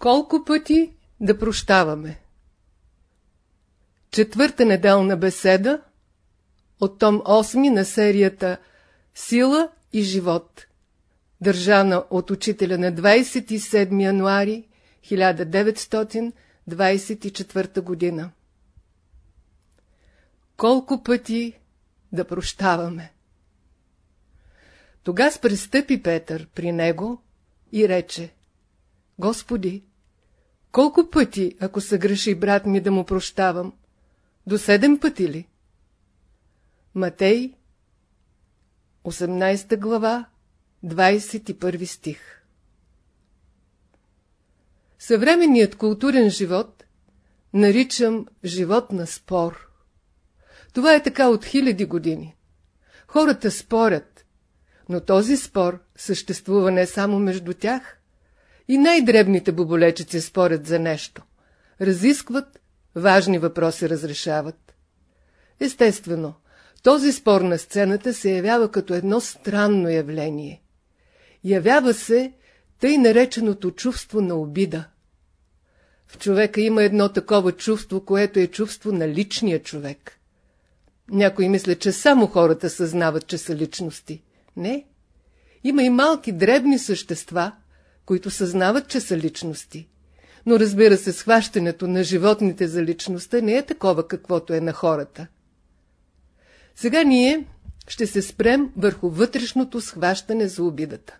Колко пъти да прощаваме? Четвърта неделна беседа от том 8 на серията Сила и живот, държана от учителя на 27 януари 1924 година. Колко пъти да прощаваме? Тогас пристъпи Петър при него и рече Господи, колко пъти, ако съгреши брат ми да му прощавам? До седем пъти ли? Матей, 18 глава, 21 стих Съвременният културен живот наричам живот на спор. Това е така от хиляди години. Хората спорят, но този спор съществува не само между тях. И най-дребните боболечици спорят за нещо. Разискват, важни въпроси разрешават. Естествено, този спор на сцената се явява като едно странно явление. Явява се тъй нареченото чувство на обида. В човека има едно такова чувство, което е чувство на личния човек. Някои мислят, че само хората съзнават, че са личности. Не. Има и малки, дребни същества, които съзнават, че са личности. Но разбира се, схващането на животните за личността не е такова, каквото е на хората. Сега ние ще се спрем върху вътрешното схващане за обидата.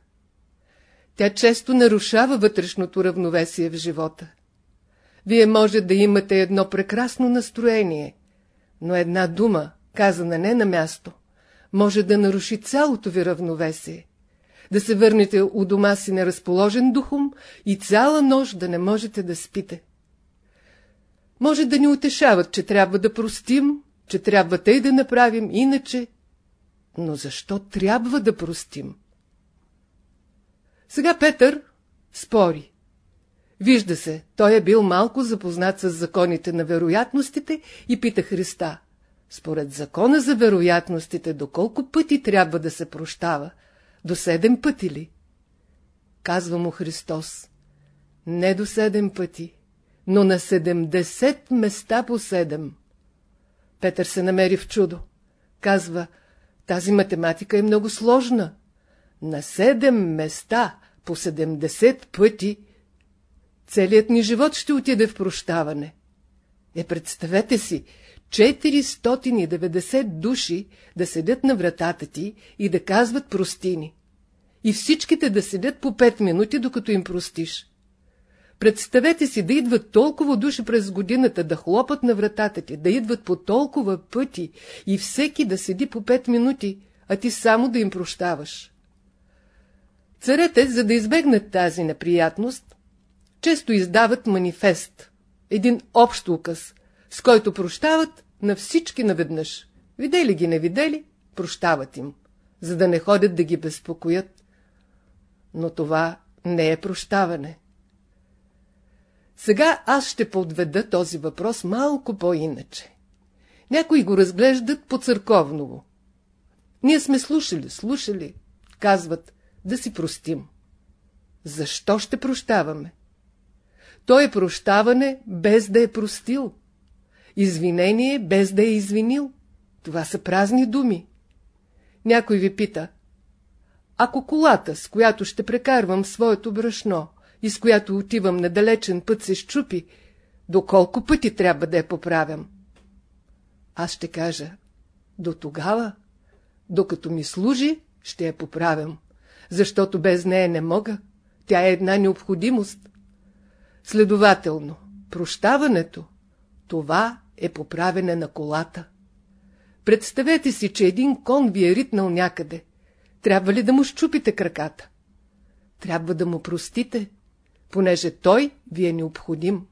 Тя често нарушава вътрешното равновесие в живота. Вие може да имате едно прекрасно настроение, но една дума, казана не на място, може да наруши цялото ви равновесие, да се върнете у дома си неразположен духом и цяла нощ да не можете да спите. Може да ни утешават, че трябва да простим, че трябва тъй да направим, иначе... Но защо трябва да простим? Сега Петър спори. Вижда се, той е бил малко запознат с законите на вероятностите и пита Христа. Според закона за вероятностите, доколко пъти трябва да се прощава? До седем пъти ли? Казва му Христос. Не до седем пъти, но на седемдесет места по седем. Петър се намери в чудо. Казва, тази математика е много сложна. На седем места по седемдесет пъти целият ни живот ще отиде в прощаване. Е, представете си, 490 души да седят на вратата ти и да казват простини. И всичките да седят по 5 минути, докато им простиш. Представете си да идват толкова души през годината, да хлопат на вратата ти, да идват по толкова пъти и всеки да седи по 5 минути, а ти само да им прощаваш. Царете, за да избегнат тази неприятност, често издават манифест, един общ указ, с който прощават на всички наведнъж. Видели ги, не видели, прощават им, за да не ходят да ги безпокоят. Но това не е прощаване. Сега аз ще подведа този въпрос малко по-иначе. Някои го разглеждат по-църковново. Ние сме слушали, слушали, казват, да си простим. Защо ще прощаваме? То е прощаване без да е простил. Извинение без да е извинил. Това са празни думи. Някой ви пита. Ако колата, с която ще прекарвам своето брашно и с която отивам на далечен път се щупи, доколко пъти трябва да я поправям? Аз ще кажа, до тогава, докато ми служи, ще я поправям, защото без нея не мога. Тя е една необходимост. Следователно, прощаването това е поправене на колата. Представете си, че един кон ви е ритнал някъде. Трябва ли да му щупите краката? Трябва да му простите, понеже той ви е необходим.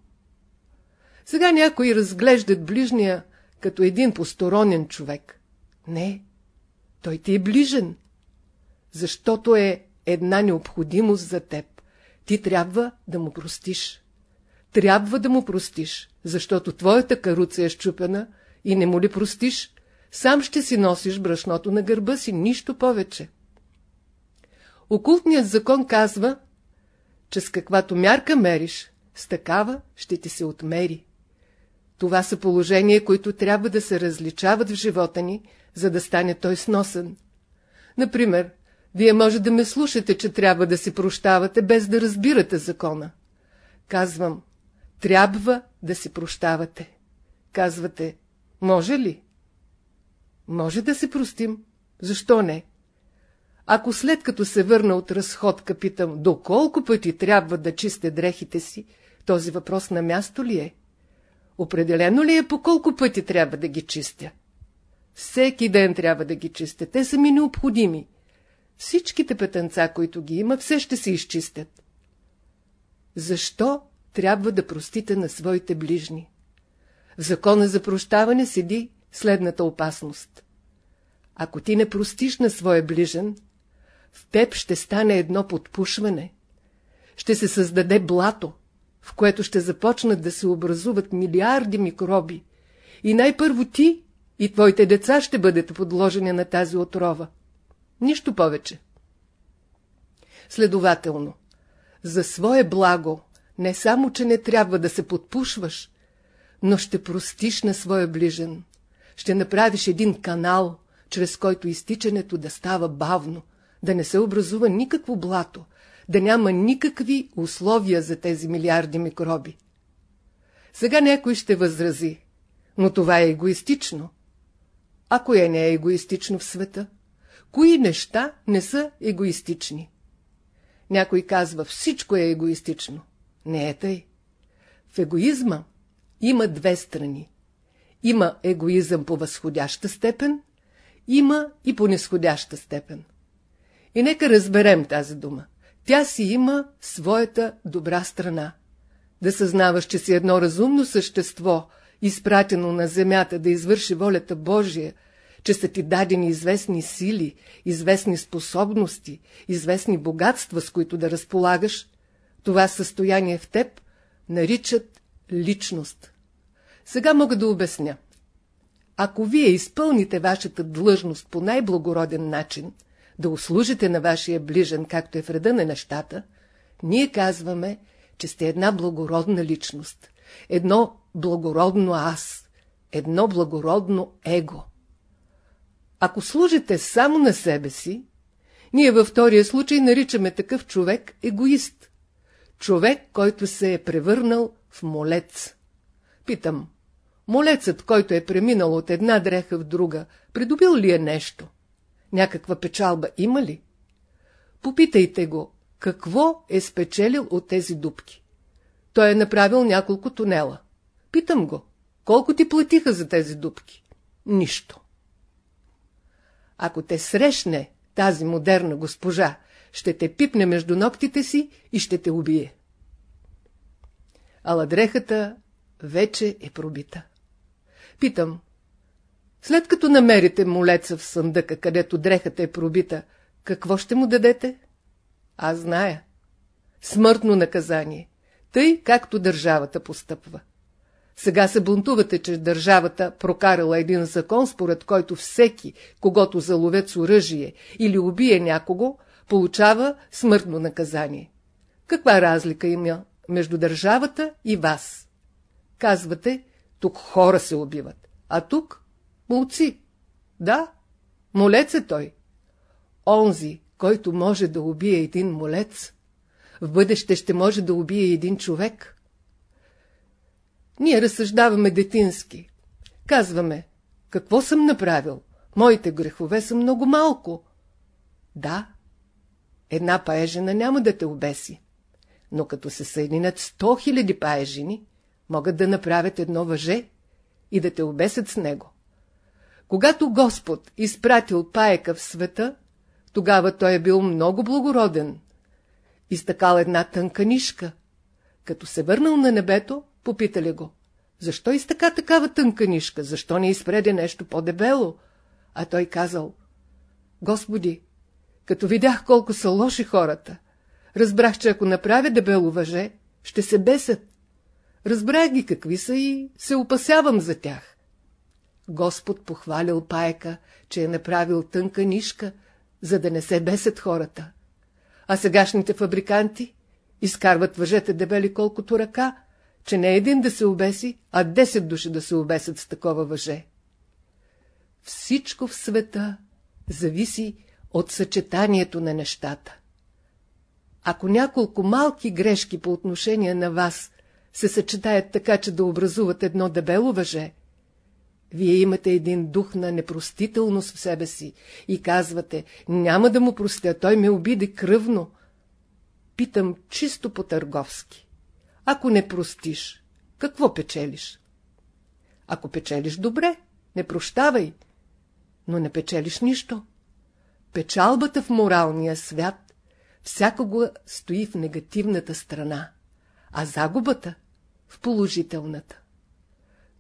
Сега някои разглеждат ближния като един посторонен човек. Не, той ти е ближен, защото е една необходимост за теб. Ти трябва да му простиш. Трябва да му простиш, защото твоята каруца е щупена и не му ли простиш, сам ще си носиш брашното на гърба си, нищо повече. Окултният закон казва, че с каквато мярка мериш, с такава ще ти се отмери. Това са положения, които трябва да се различават в живота ни, за да стане той сносен. Например, вие може да ме слушате, че трябва да си прощавате, без да разбирате закона. Казвам, трябва да си прощавате. Казвате, може ли? Може да се простим. Защо не? Ако след като се върна от разходка питам, доколко пъти трябва да чисте дрехите си, този въпрос на място ли е? Определено ли е по колко пъти трябва да ги чистя? Всеки ден трябва да ги чистя. Те са ми необходими. Всичките петънца, които ги има, все ще се изчистят. Защо трябва да простите на своите ближни? В закона за прощаване седи следната опасност. Ако ти не простиш на своя ближен, в теб ще стане едно подпушване. Ще се създаде блато, в което ще започнат да се образуват милиарди микроби. И най-първо ти и твоите деца ще бъдете подложени на тази отрова. Нищо повече. Следователно, за свое благо не само, че не трябва да се подпушваш, но ще простиш на своя ближен. Ще направиш един канал, чрез който изтичането да става бавно, да не се образува никакво блато, да няма никакви условия за тези милиарди микроби. Сега някой ще възрази, но това е егоистично. А кое не е егоистично в света? Кои неща не са егоистични? Някой казва, всичко е егоистично. Не е тъй. В егоизма има две страни. Има егоизъм по възходяща степен, има и по нисходяща степен. И нека разберем тази дума. Тя си има своята добра страна. Да съзнаваш, че си едно разумно същество, изпратено на земята да извърши волята Божия, че са ти дадени известни сили, известни способности, известни богатства, с които да разполагаш, това състояние в теб наричат личност. Сега мога да обясня. Ако вие изпълните вашата длъжност по най-благороден начин, да услужите на вашия ближен, както е в реда на нещата, ние казваме, че сте една благородна личност, едно благородно аз, едно благородно его. Ако служите само на себе си, ние във втория случай наричаме такъв човек егоист. Човек, който се е превърнал в молец. Питам, молецът, който е преминал от една дреха в друга, придобил ли е нещо? Някаква печалба има ли? Попитайте го, какво е спечелил от тези дубки. Той е направил няколко тунела. Питам го, колко ти платиха за тези дубки? Нищо. Ако те срещне тази модерна госпожа, ще те пипне между ногтите си и ще те убие. Ала дрехата вече е пробита. Питам, след като намерите молеца в съндъка, където дрехата е пробита, какво ще му дадете? Аз зная. Смъртно наказание, тъй както държавата постъпва. Сега се бунтувате, че държавата прокарала един закон, според който всеки, когато заловят с оръжие или убие някого, получава смъртно наказание. Каква разлика има между държавата и вас? Казвате, тук хора се убиват, а тук молци. Да, молец е той. Онзи, който може да убие един молец, в бъдеще ще може да убие един човек. Ние разсъждаваме детински. Казваме, какво съм направил? Моите грехове са много малко. Да, една паежена няма да те обеси. Но като се съединят сто хиляди паежини, могат да направят едно въже и да те обесят с него. Когато Господ изпратил паека в света, тогава той е бил много благороден. Изтъкал една тънка нишка. Като се върнал на небето, попитали го. Защо изтъка такава тънка нишка? Защо не изпреде нещо по-дебело? А той казал. Господи, като видях колко са лоши хората, разбрах, че ако направя дебело въже, ще се бесят. Разбрах ги какви са и се опасявам за тях. Господ похвалил паека, че е направил тънка нишка, за да не се бесят хората. А сегашните фабриканти Изкарват въжете дебели колкото ръка, че не един да се обеси, а 10 души да се обесят с такова въже. Всичко в света зависи от съчетанието на нещата. Ако няколко малки грешки по отношение на вас се съчетаят така, че да образуват едно дебело въже, вие имате един дух на непростителност в себе си и казвате, няма да му простя, той ме обиди кръвно. Питам чисто по-търговски. Ако не простиш, какво печелиш? Ако печелиш добре, не прощавай, но не печелиш нищо. Печалбата в моралния свят всякога стои в негативната страна, а загубата в положителната.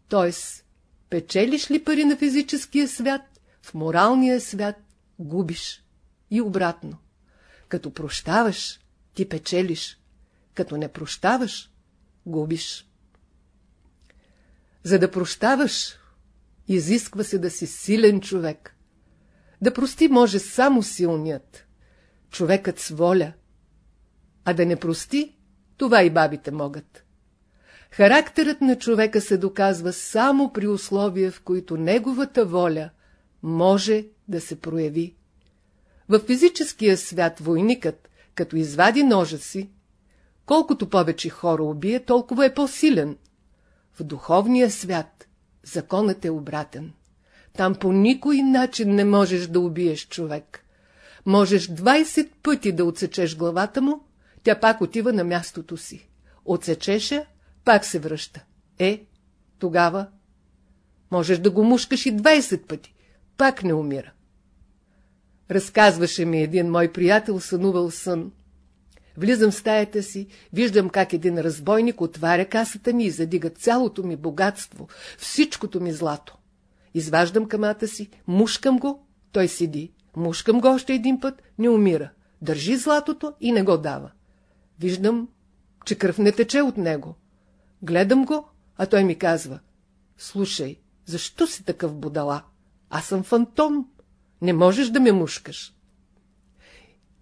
Тоест, печелиш ли пари на физическия свят, в моралния свят губиш. И обратно. Като прощаваш, ти печелиш. Като не прощаваш, губиш. За да прощаваш, изисква се да си силен човек. Да прости може само силният, човекът с воля. А да не прости, това и бабите могат. Характерът на човека се доказва само при условия, в които неговата воля може да се прояви. В физическия свят войникът, като извади ножа си, колкото повече хора убие, толкова е по-силен. В духовния свят законът е обратен. Там по никой начин не можеш да убиеш човек. Можеш 20 пъти да отсечеш главата му, тя пак отива на мястото си. Отсечеше, пак се връща. Е, тогава можеш да го мушкаш и 20 пъти, пак не умира. Разказваше ми един мой приятел, сънувал сън. Влизам в стаята си, виждам как един разбойник отваря касата ми и задига цялото ми богатство, всичкото ми злато. Изваждам камата си, мушкам го, той седи. Мушкам го още един път, не умира. Държи златото и не го дава. Виждам, че кръв не тече от него. Гледам го, а той ми казва. Слушай, защо си такъв будала? Аз съм фантом. Не можеш да ме мушкаш.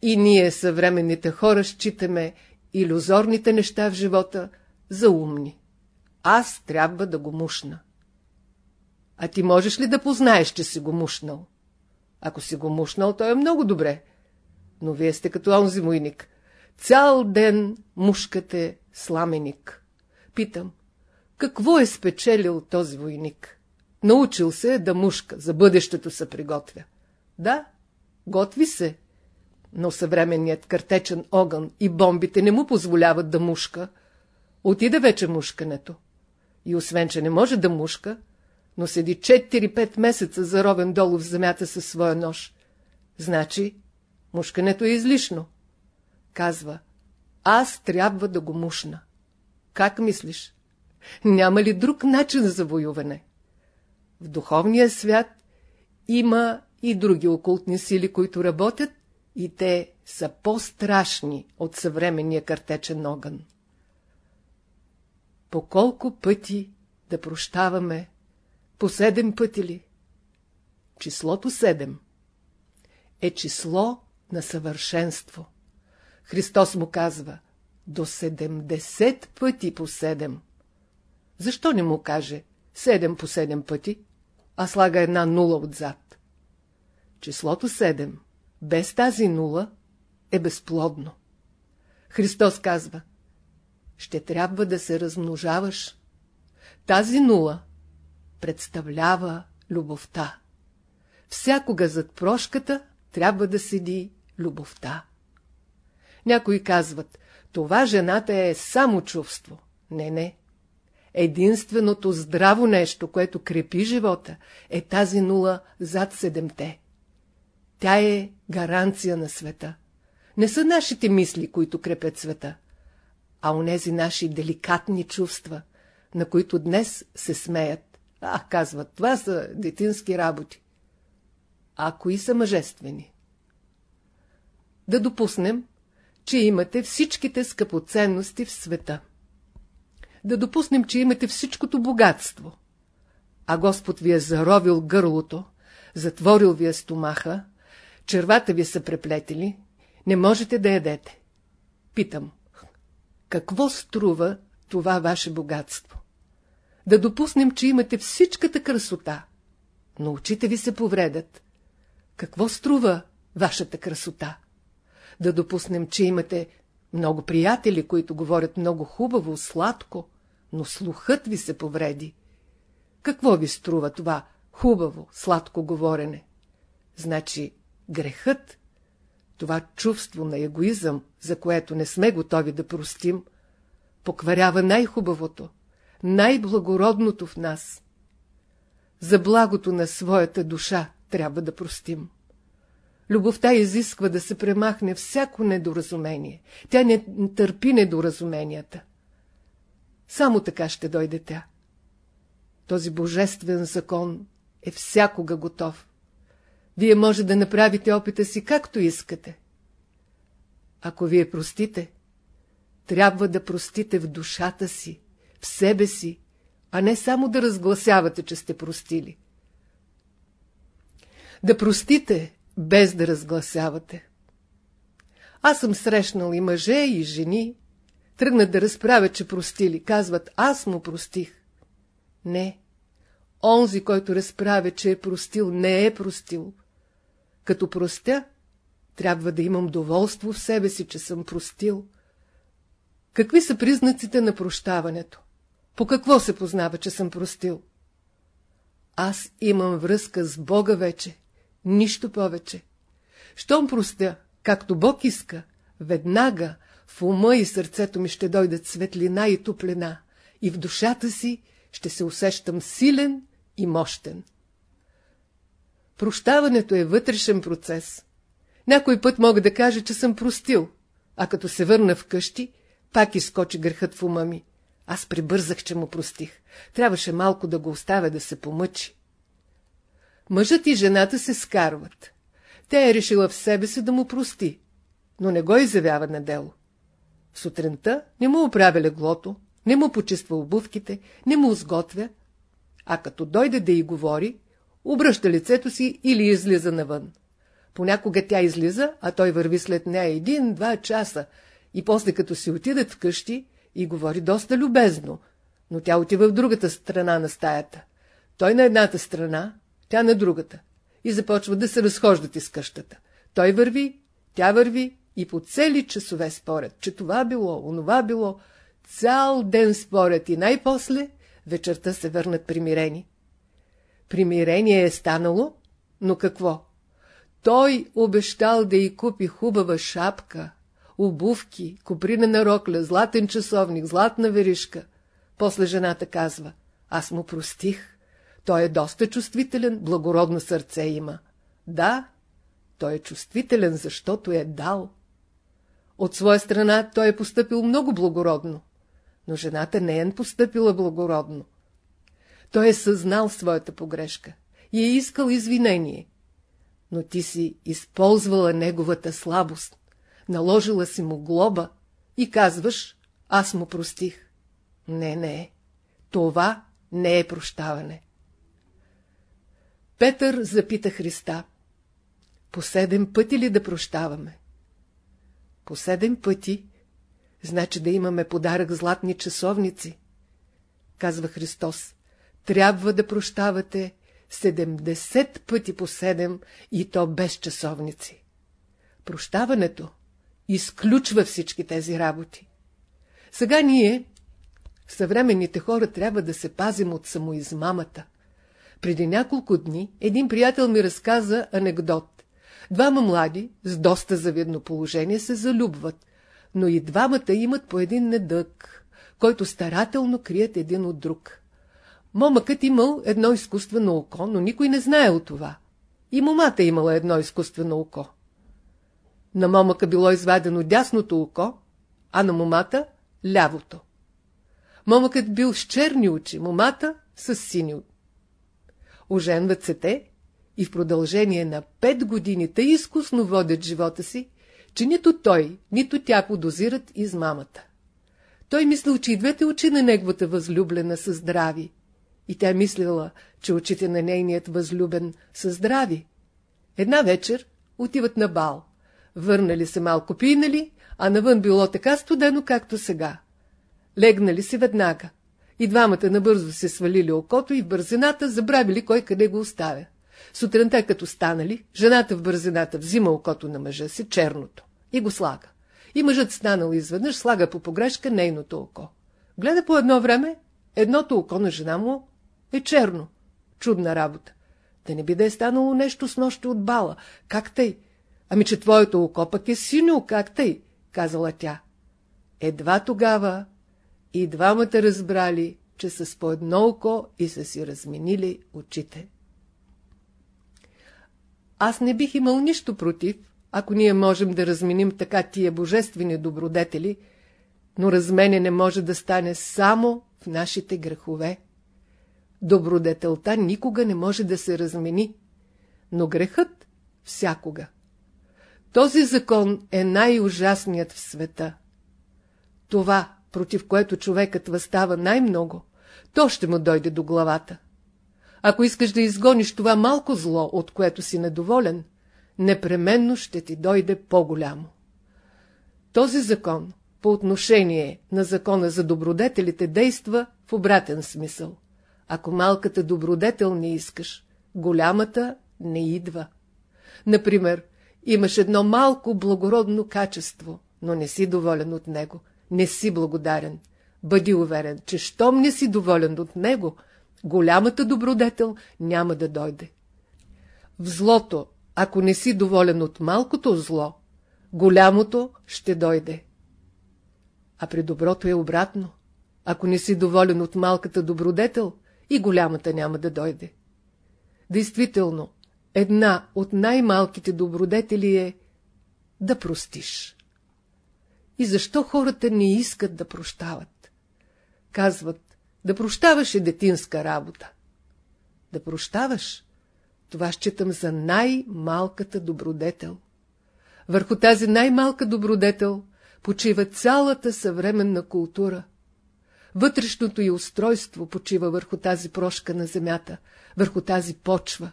И ние, съвременните хора, считаме иллюзорните неща в живота за умни. Аз трябва да го мушна. А ти можеш ли да познаеш, че си го мушнал? Ако си го мушнал, то е много добре. Но вие сте като онзи мойник. Цял ден мушкате сламеник. Питам, какво е спечелил този войник? Научил се е да мушка, за бъдещето се приготвя. Да, готви се, но съвременният картечен огън и бомбите не му позволяват да мушка. Отиде вече мушкането. И освен, че не може да мушка, но седи 4-5 месеца заровен долу в земята със своя нож. Значи, мушкането е излишно. Казва, аз трябва да го мушна. Как мислиш? Няма ли друг начин за воюване? В духовния свят има и други окултни сили, които работят, и те са по-страшни от съвременния картечен огън. По колко пъти да прощаваме по седем пъти ли? Числото седем е число на съвършенство. Христос му казва до седемдесет пъти по седем. Защо не му каже седем по седем пъти, а слага една нула отзад? Числото седем без тази нула е безплодно. Христос казва, ще трябва да се размножаваш. Тази нула представлява любовта. Всякога зад прошката трябва да седи любовта. Някои казват, това жената е само чувство. Не, не. Единственото здраво нещо, което крепи живота, е тази нула зад седемте. Тя е гаранция на света. Не са нашите мисли, които крепят света, а онези наши деликатни чувства, на които днес се смеят. А, казват, това са детински работи. А кои са мъжествени? Да допуснем, че имате всичките скъпоценности в света. Да допуснем, че имате всичкото богатство. А Господ ви е заровил гърлото, затворил ви е стомаха, червата ви са преплетели, не можете да ядете. Питам, какво струва това ваше богатство. Да допуснем, че имате всичката красота, но очите ви се повредят. Какво струва вашата красота? Да допуснем, че имате много приятели, които говорят много хубаво, сладко, но слухът ви се повреди. Какво ви струва това хубаво, сладко говорене? Значи грехът, това чувство на егоизъм, за което не сме готови да простим, покварява най-хубавото, най-благородното в нас. За благото на своята душа трябва да простим. Любовта изисква да се премахне всяко недоразумение. Тя не търпи недоразуменията. Само така ще дойде тя. Този божествен закон е всякога готов. Вие може да направите опита си както искате. Ако вие простите, трябва да простите в душата си, в себе си, а не само да разгласявате, че сте простили. Да простите, без да разгласявате. Аз съм срещнал и мъже, и жени, тръгнат да разправят, че простили, казват, аз му простих. Не, онзи, който разправя, че е простил, не е простил. Като простя, трябва да имам доволство в себе си, че съм простил. Какви са признаците на прощаването? По какво се познава, че съм простил? Аз имам връзка с Бога вече, нищо повече. Щом простя, както Бог иска, веднага в ума и сърцето ми ще дойдат светлина и топлина, и в душата си ще се усещам силен и мощен. Прощаването е вътрешен процес. Някой път мога да кажа, че съм простил, а като се върна вкъщи, пак изкочи грехът в ума ми. Аз прибързах, че му простих. Трябваше малко да го оставя да се помъчи. Мъжът и жената се скарват. Тя е решила в себе си да му прости, но не го изявява на дело. Сутринта не му оправя леглото, не му почиства обувките, не му сготвя, а като дойде да й говори, обръща лицето си или излиза навън. Понякога тя излиза, а той върви след нея един-два часа и после като си отидат вкъщи и говори доста любезно, но тя отива в другата страна на стаята. Той на едната страна, тя на другата. И започват да се разхождат из къщата. Той върви, тя върви и по цели часове спорят, че това било, онова било. Цял ден спорят и най-после вечерта се върнат примирени. Примирение е станало, но какво? Той обещал да й купи хубава шапка, обувки, куприна рокля, златен часовник, златна веришка. После жената казва, аз му простих. Той е доста чувствителен, благородно сърце има. Да, той е чувствителен, защото е дал. От своя страна той е поступил много благородно, но жената не е поступила благородно. Той е съзнал своята погрешка и е искал извинение. Но ти си използвала неговата слабост, наложила си му глоба и казваш, аз му простих. Не, не, това не е прощаване. Петър запита Христа. По седем пъти ли да прощаваме? По седем пъти, значи да имаме подарък златни часовници. Казва Христос, трябва да прощавате 70 пъти по седем и то без часовници. Прощаването изключва всички тези работи. Сега ние, съвременните хора, трябва да се пазим от самоизмамата. Преди няколко дни един приятел ми разказа анекдот. Двама млади, с доста завидно положение, се залюбват, но и двамата имат по един недък, който старателно крият един от друг. Момъкът имал едно изкуствено око, но никой не знае от това. И момата имала едно изкуствено око. На момъка било извадено дясното око, а на момата — лявото. Момъкът бил с черни очи, момата — с сини. Оженват се те и в продължение на пет години тъй изкусно водят живота си, че нито той, нито тя подозират измамата. Той мислил, че и двете очи на неговата възлюблена са здрави, и тя мислила, че очите на нейният възлюбен са здрави. Една вечер отиват на бал. Върнали се малко пинали, а навън било така студено, както сега. Легнали си веднага. И двамата набързо се свалили окото и в бързината забравили кой къде го оставя. Сутринта, като станали, жената в бързината взима окото на мъжа си, черното, и го слага. И мъжът станал изведнъж, слага по погрешка нейното око. Гледа по едно време, едното око на жена му е черно. Чудна работа. Да не би да е станало нещо с нощи от бала. Как тъй? Ами, че твоето око пък е синьо, как тъй? казала тя. Едва тогава и двамата разбрали, че с по едно око и са си разменили очите. Аз не бих имал нищо против, ако ние можем да разменим така тия божествени добродетели, но размене може да стане само в нашите грехове. Добродетелта никога не може да се размени, но грехът всякога. Този закон е най-ужасният в света. Това, против което човекът възстава най-много, то ще му дойде до главата. Ако искаш да изгониш това малко зло, от което си недоволен, непременно ще ти дойде по-голямо. Този закон, по отношение на закона за добродетелите, действа в обратен смисъл. Ако малката добродетел не искаш, голямата не идва. Например, имаш едно малко благородно качество, но не си доволен от него, не си благодарен. Бъди уверен, че щом не си доволен от него, голямата добродетел няма да дойде. В злото, ако не си доволен от малкото зло, голямото ще дойде. А при доброто е обратно. Ако не си доволен от малката добродетел, и голямата няма да дойде. Действително, една от най-малките добродетели е да простиш. И защо хората не искат да прощават? Казват, да прощаваш е детинска работа. Да прощаваш, това считам за най-малката добродетел. Върху тази най-малка добродетел почива цялата съвременна култура. Вътрешното и устройство почива върху тази прошка на земята, върху тази почва.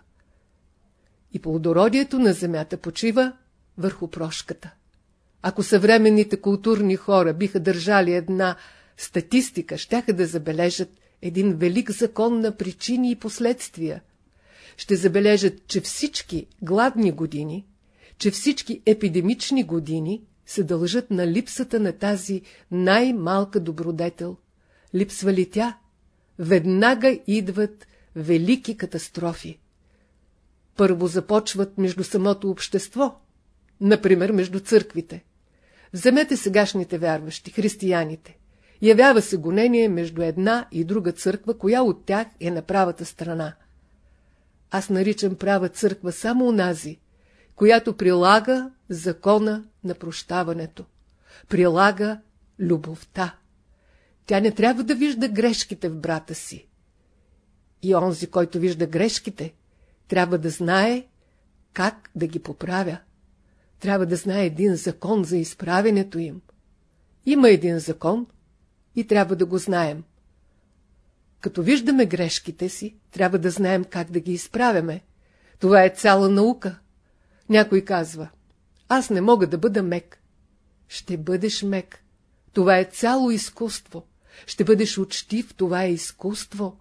И плодородието на земята почива върху прошката. Ако съвременните културни хора биха държали една статистика, щяха да забележат един велик закон на причини и последствия. Ще забележат, че всички гладни години, че всички епидемични години се дължат на липсата на тази най-малка добродетел. Липсва ли тя? Веднага идват велики катастрофи. Първо започват между самото общество, например между църквите. Вземете сегашните вярващи, християните. Явява се гонение между една и друга църква, коя от тях е на правата страна. Аз наричам права църква само унази, която прилага закона на прощаването, прилага любовта. Тя не трябва да вижда грешките в брата си. И онзи, който вижда грешките, трябва да знае как да ги поправя. Трябва да знае един закон за изправенето им. Има един закон, и трябва да го знаем. Като виждаме грешките си, трябва да знаем как да ги изправяме. Това е цяла наука. Някой казва, аз не мога да бъда мек. Ще бъдеш мек. Това е цяло изкуство. Ще бъдеш учтив, това е изкуство.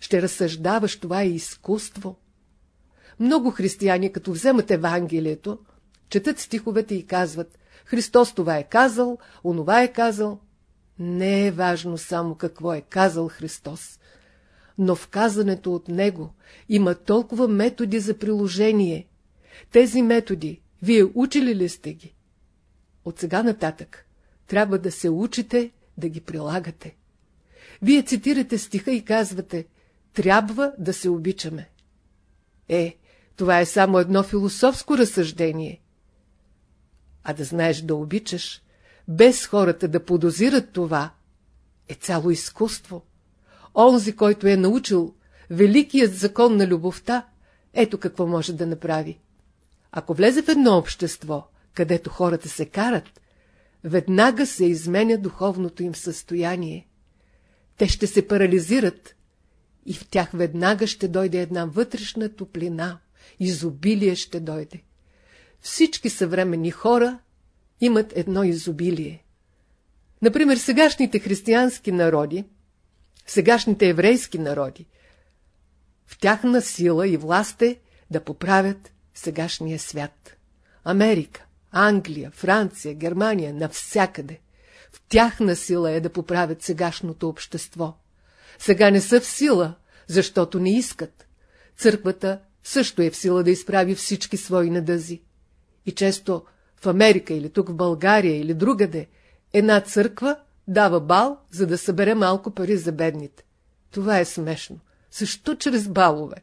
Ще разсъждаваш, това е изкуство. Много християни, като вземат Евангелието, четат стиховете и казват, Христос това е казал, онова е казал. Не е важно само какво е казал Христос, но в казането от Него има толкова методи за приложение. Тези методи, вие учили ли сте ги? От сега нататък трябва да се учите да ги прилагате. Вие цитирате стиха и казвате, трябва да се обичаме. Е, това е само едно философско разсъждение. А да знаеш да обичаш, без хората да подозират това, е цяло изкуство. Онзи, който е научил великият закон на любовта, ето какво може да направи. Ако влезе в едно общество, където хората се карат, веднага се изменя духовното им състояние. Те ще се парализират и в тях веднага ще дойде една вътрешна топлина, изобилие ще дойде. Всички съвременни хора имат едно изобилие. Например, сегашните християнски народи, сегашните еврейски народи, в тяхна сила и власт е да поправят сегашния свят. Америка, Англия, Франция, Германия, навсякъде. В тяхна сила е да поправят сегашното общество. Сега не са в сила, защото не искат. Църквата също е в сила да изправи всички свои надъзи. И често в Америка или тук в България или другаде една църква дава бал, за да събере малко пари за бедните. Това е смешно. Защо чрез балове?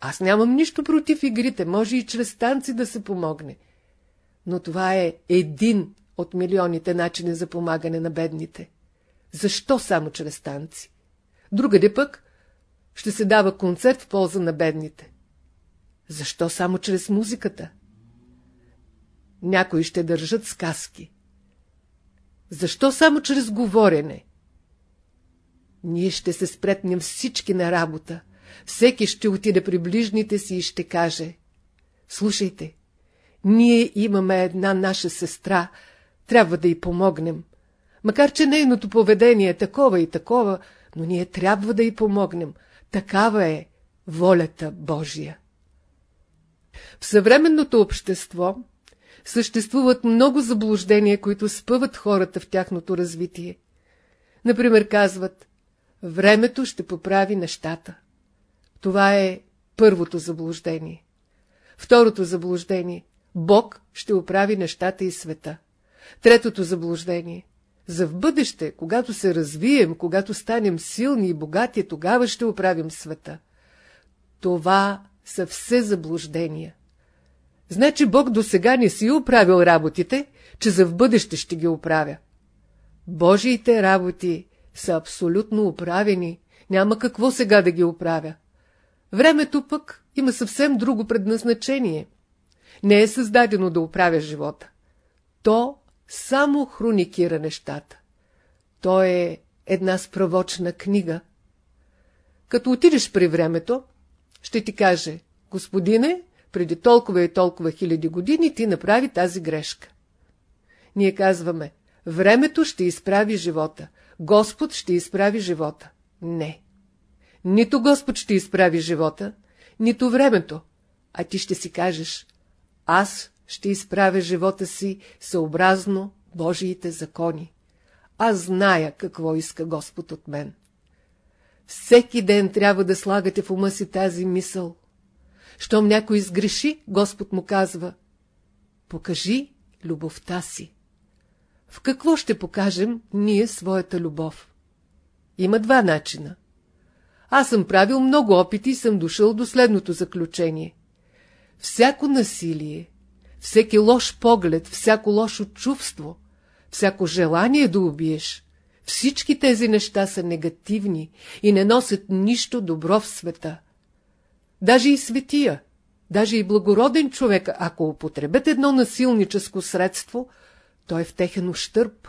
Аз нямам нищо против игрите, може и чрез танци да се помогне. Но това е един от милионите начини за помагане на бедните. Защо само чрез танци? Другаде пък ще се дава концерт в полза на бедните. Защо само чрез музиката? Някои ще държат сказки. Защо само чрез говорене? Ние ще се спретнем всички на работа. Всеки ще отиде при ближните си и ще каже. Слушайте, ние имаме една наша сестра, трябва да й помогнем. Макар, че нейното поведение е такова и такова, но ние трябва да й помогнем. Такава е волята Божия. В съвременното общество съществуват много заблуждения, които спъват хората в тяхното развитие. Например, казват, времето ще поправи нещата. Това е първото заблуждение. Второто заблуждение – Бог ще оправи нещата и света. Третото заблуждение – за в бъдеще, когато се развием, когато станем силни и богати, тогава ще оправим света. Това са все заблуждения. Значи Бог до сега не си оправил работите, че за в бъдеще ще ги оправя. Божиите работи са абсолютно оправени, няма какво сега да ги оправя. Времето пък има съвсем друго предназначение. Не е създадено да оправя живота. То само хроникира нещата. То е една справочна книга. Като отидеш при времето, ще ти каже, господине, преди толкова и толкова хиляди години ти направи тази грешка. Ние казваме, времето ще изправи живота, Господ ще изправи живота. Не. Нито Господ ще изправи живота, нито времето, а ти ще си кажеш, аз ще изправя живота си съобразно Божиите закони. Аз зная какво иска Господ от мен. Всеки ден трябва да слагате в ума си тази мисъл. Щом някой сгреши, Господ му казва, покажи любовта си. В какво ще покажем ние своята любов? Има два начина. Аз съм правил много опити и съм дошъл до следното заключение. Всяко насилие, всеки лош поглед, всяко лошо чувство, всяко желание да убиеш, всички тези неща са негативни и не носят нищо добро в света. Даже и светия, даже и благороден човек, ако употребят едно насилническо средство, той е в техен ущърп.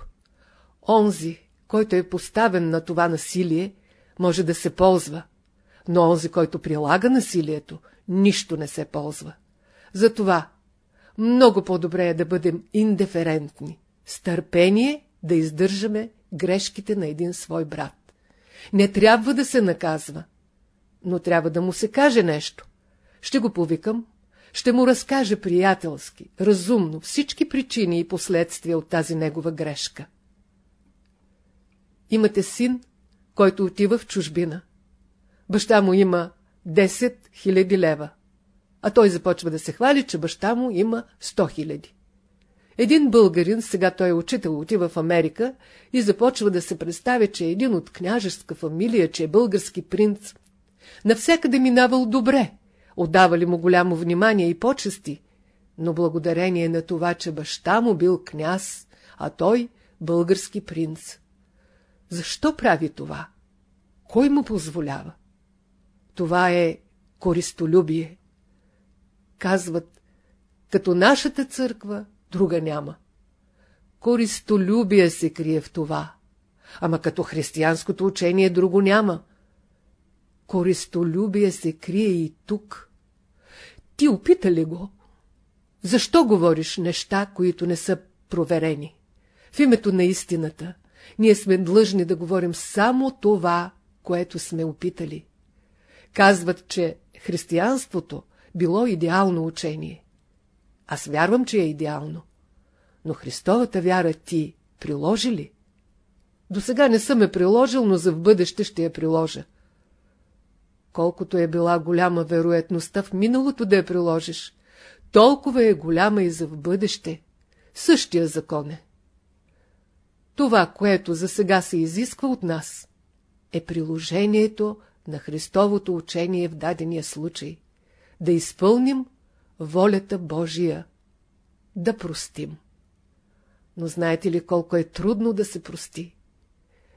Онзи, който е поставен на това насилие, може да се ползва, но онзи, който прилага насилието, нищо не се ползва. Затова много по-добре е да бъдем индиферентни, с търпение да издържаме грешките на един свой брат. Не трябва да се наказва, но трябва да му се каже нещо. Ще го повикам, ще му разкаже приятелски, разумно всички причини и последствия от тази негова грешка. Имате син, който отива в чужбина. Баща му има 10 000 лева, а той започва да се хвали, че баща му има 100 000. Един българин, сега той е учител, отива в Америка и започва да се представя, че е един от княжеска фамилия, че е български принц. Навсякъде минавал добре, отдавали му голямо внимание и почести, но благодарение на това, че баща му бил княз, а той български принц. Защо прави това? Кой му позволява? Това е користолюбие. Казват, като нашата църква, друга няма. Користолюбие се крие в това, ама като християнското учение друго няма. Користолюбие се крие и тук. Ти опита ли го? Защо говориш неща, които не са проверени? В името на истината, Ние сме длъжни да говорим само това, което сме опитали. Казват, че християнството било идеално учение. Аз вярвам, че е идеално. Но Христовата вяра ти приложи ли? До сега не съм е приложил, но за в бъдеще ще я приложа. Колкото е била голяма вероятността в миналото да я приложиш, толкова е голяма и за в бъдеще. Същия закон е. Това, което за сега се изисква от нас, е приложението на Христовото учение в дадения случай. Да изпълним волята Божия. Да простим. Но знаете ли колко е трудно да се прости?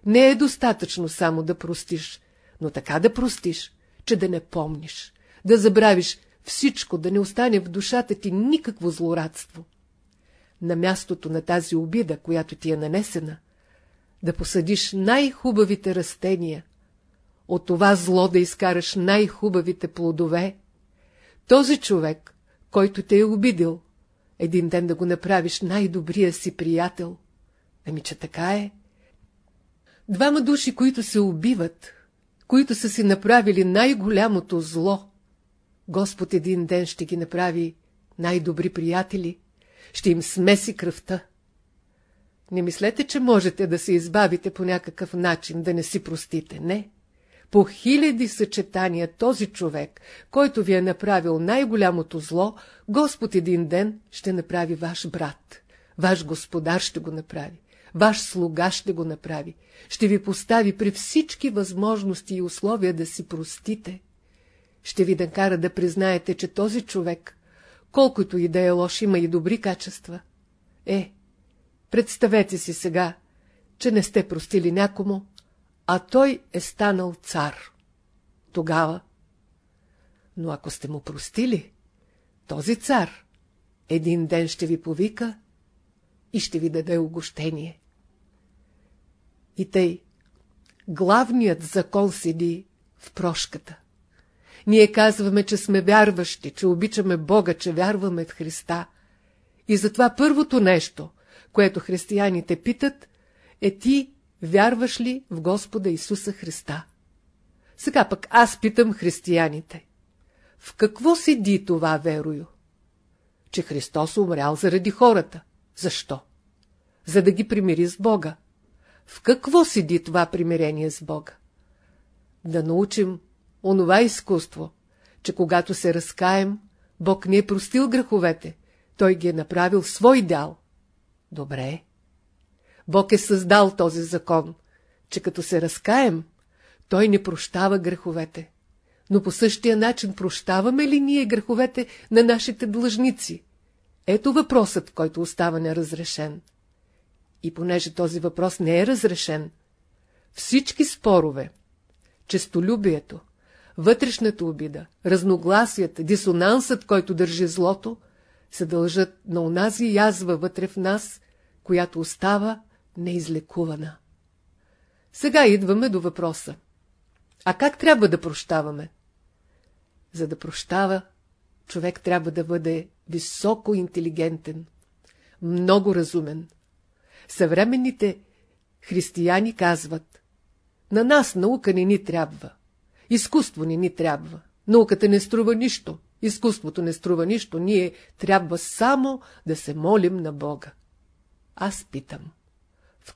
Не е достатъчно само да простиш, но така да простиш, че да не помниш, да забравиш всичко, да не остане в душата ти никакво злорадство. На мястото на тази обида, която ти е нанесена, да посадиш най-хубавите растения, от това зло да изкараш най-хубавите плодове, този човек, който те е обидил, един ден да го направиш най-добрия си приятел. Ами, че така е. Двама души, които се убиват, които са си направили най-голямото зло, Господ един ден ще ги направи най-добри приятели, ще им смеси кръвта. Не мислете, че можете да се избавите по някакъв начин, да не си простите. Не. По хиляди съчетания този човек, който ви е направил най-голямото зло, Господ един ден ще направи ваш брат. Ваш господар ще го направи. Ваш слуга ще го направи. Ще ви постави при всички възможности и условия да си простите. Ще ви накара да признаете, че този човек, колкото и да е лош, има и добри качества. Е, представете си сега, че не сте простили някому, а той е станал цар. Тогава. Но ако сте му простили, този цар един ден ще ви повика и ще ви даде огощение. И тъй, главният закон седи в прошката. Ние казваме, че сме вярващи, че обичаме Бога, че вярваме в Христа. И затова първото нещо, което християните питат, е ти вярваш ли в Господа Исуса Христа? Сега пък аз питам християните. В какво седи това верою? Че Христос умрял заради хората. Защо? За да ги примири с Бога. В какво седи това примирение с Бога? Да научим онова изкуство, че когато се разкаем, Бог не е простил греховете, Той ги е направил свой дял. Добре. Бог е създал този закон, че като се разкаем, Той не прощава греховете. Но по същия начин прощаваме ли ние греховете на нашите длъжници? Ето въпросът, който остава неразрешен. И понеже този въпрос не е разрешен, всички спорове, честолюбието, вътрешната обида, разногласията, дисонансът, който държи злото, се дължат на онази язва вътре в нас, която остава неизлекувана. Сега идваме до въпроса. А как трябва да прощаваме? За да прощава, човек трябва да бъде високо интелигентен, много разумен. Съвременните християни казват, на нас наука не ни трябва, изкуство не ни трябва, науката не струва нищо, изкуството не струва нищо, ние трябва само да се молим на Бога. Аз питам,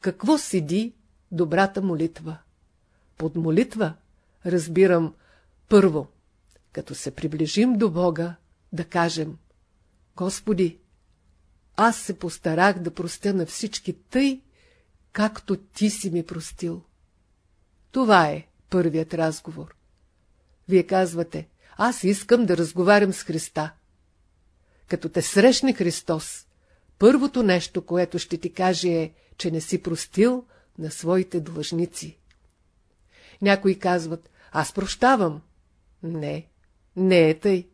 какво седи добрата молитва? Под молитва разбирам първо, като се приближим до Бога, да кажем Господи, аз се постарах да простя на всички тъй, както Ти си ми простил. Това е първият разговор. Вие казвате, аз искам да разговарям с Христа. Като те срещне Христос, първото нещо, което ще ти каже е, че не си простил на своите длъжници. Някои казват, аз прощавам. Не, не е тъй.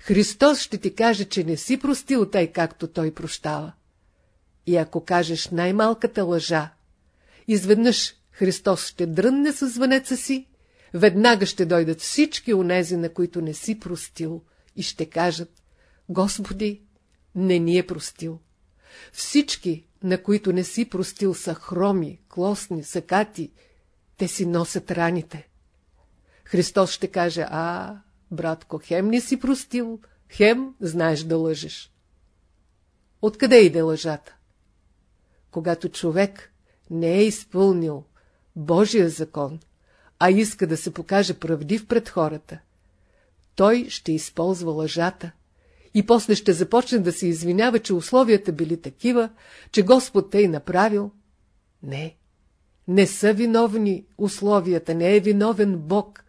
Христос ще ти каже, че не си простил тъй, както Той прощава. И ако кажеш най-малката лъжа, изведнъж Христос ще дрънне със звънеца си, веднага ще дойдат всички онези, на които не си простил, и ще кажат, Господи, не ни е простил. Всички, на които не си простил, са хроми, клосни, сакати. Те си носят раните. Христос ще каже, а, братко, хем не си простил, хем знаеш да лъжеш. Откъде иде лъжата? Когато човек не е изпълнил Божия закон, а иска да се покаже правдив пред хората, той ще използва лъжата и после ще започне да се извинява, че условията били такива, че Господ те е направил. Не, не са виновни условията, не е виновен Бог.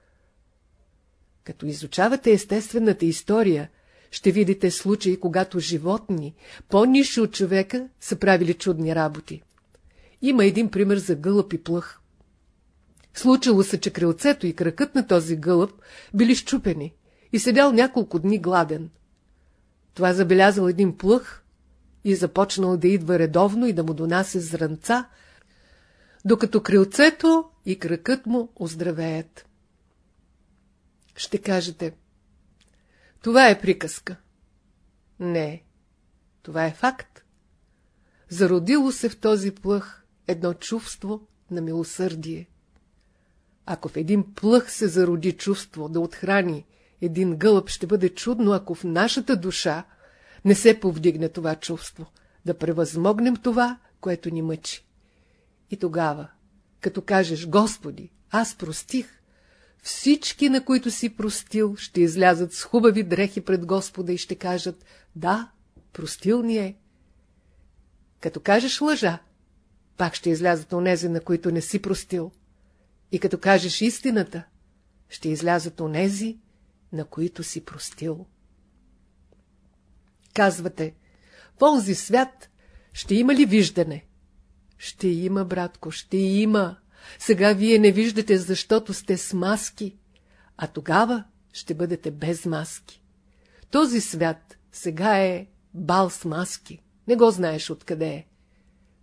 Като изучавате естествената история, ще видите случаи, когато животни, по-ниши от човека, са правили чудни работи. Има един пример за гълъб и плъх. Случило се, че крилцето и кракът на този гълъб били щупени и седял няколко дни гладен. Това забелязал един плъх и започнал да идва редовно и да му донася зранца, докато крилцето и кракът му оздравеят. Ще кажете, това е приказка. Не, това е факт. Зародило се в този плъх едно чувство на милосърдие. Ако в един плъх се зароди чувство да отхрани един гълъб, ще бъде чудно, ако в нашата душа не се повдигне това чувство, да превъзмогнем това, което ни мъчи. И тогава, като кажеш, Господи, аз простих, всички, на които си простил, ще излязат с хубави дрехи пред Господа и ще кажат, да, простил ни е. Като кажеш лъжа, пак ще излязат онези, на които не си простил. И като кажеш истината, ще излязат онези, на които си простил. Казвате, в този свят ще има ли виждане? Ще има, братко, ще има. Сега вие не виждате, защото сте с маски, а тогава ще бъдете без маски. Този свят сега е бал с маски. Не го знаеш откъде е.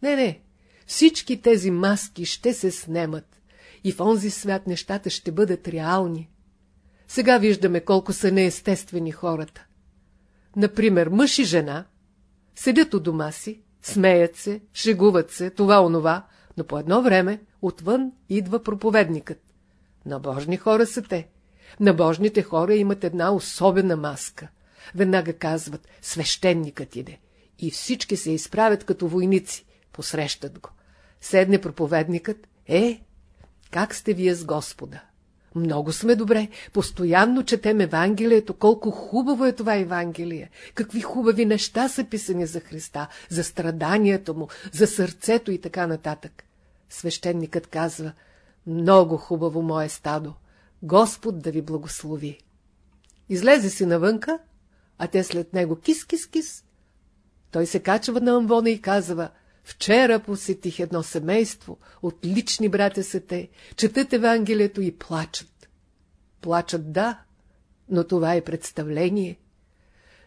Не, не, всички тези маски ще се снемат и в онзи свят нещата ще бъдат реални. Сега виждаме колко са неестествени хората. Например, мъж и жена седят у дома си, смеят се, шегуват се, това-онова, но по едно време отвън идва проповедникът. Набожни хора са те. Набожните хора имат една особена маска. Веднага казват, свещеникът иде. И всички се изправят като войници, посрещат го. Седне проповедникът, е, как сте вие с Господа? Много сме добре, постоянно четем Евангелието, колко хубаво е това Евангелие, какви хубави неща са писани за Христа, за страданието му, за сърцето и така нататък. Свещеникът казва, много хубаво мое стадо, Господ да ви благослови. Излезе си навънка, а те след него кис-кис-кис. Той се качва на амвона и казва, Вчера посетих едно семейство, отлични братя са те, четат Евангелието и плачат. Плачат, да, но това е представление.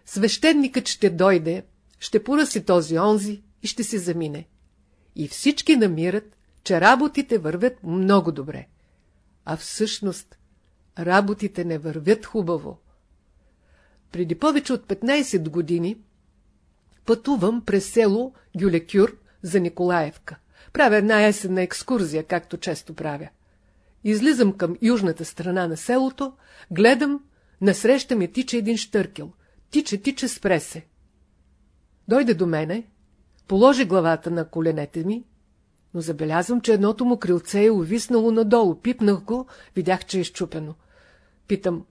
Свещеникът ще дойде, ще поръси този онзи и ще се замине. И всички намират, че работите вървят много добре. А всъщност работите не вървят хубаво. Преди повече от 15 години пътувам през село Гюлекюр за Николаевка. Правя една есенна екскурзия, както често правя. Излизам към южната страна на селото, гледам, насреща ми тича един штъркел. Тича, тича, спре се. Дойде до мене, положи главата на коленете ми, но забелязвам, че едното му крилце е увиснало надолу. Пипнах го, видях, че е щупено. Питам,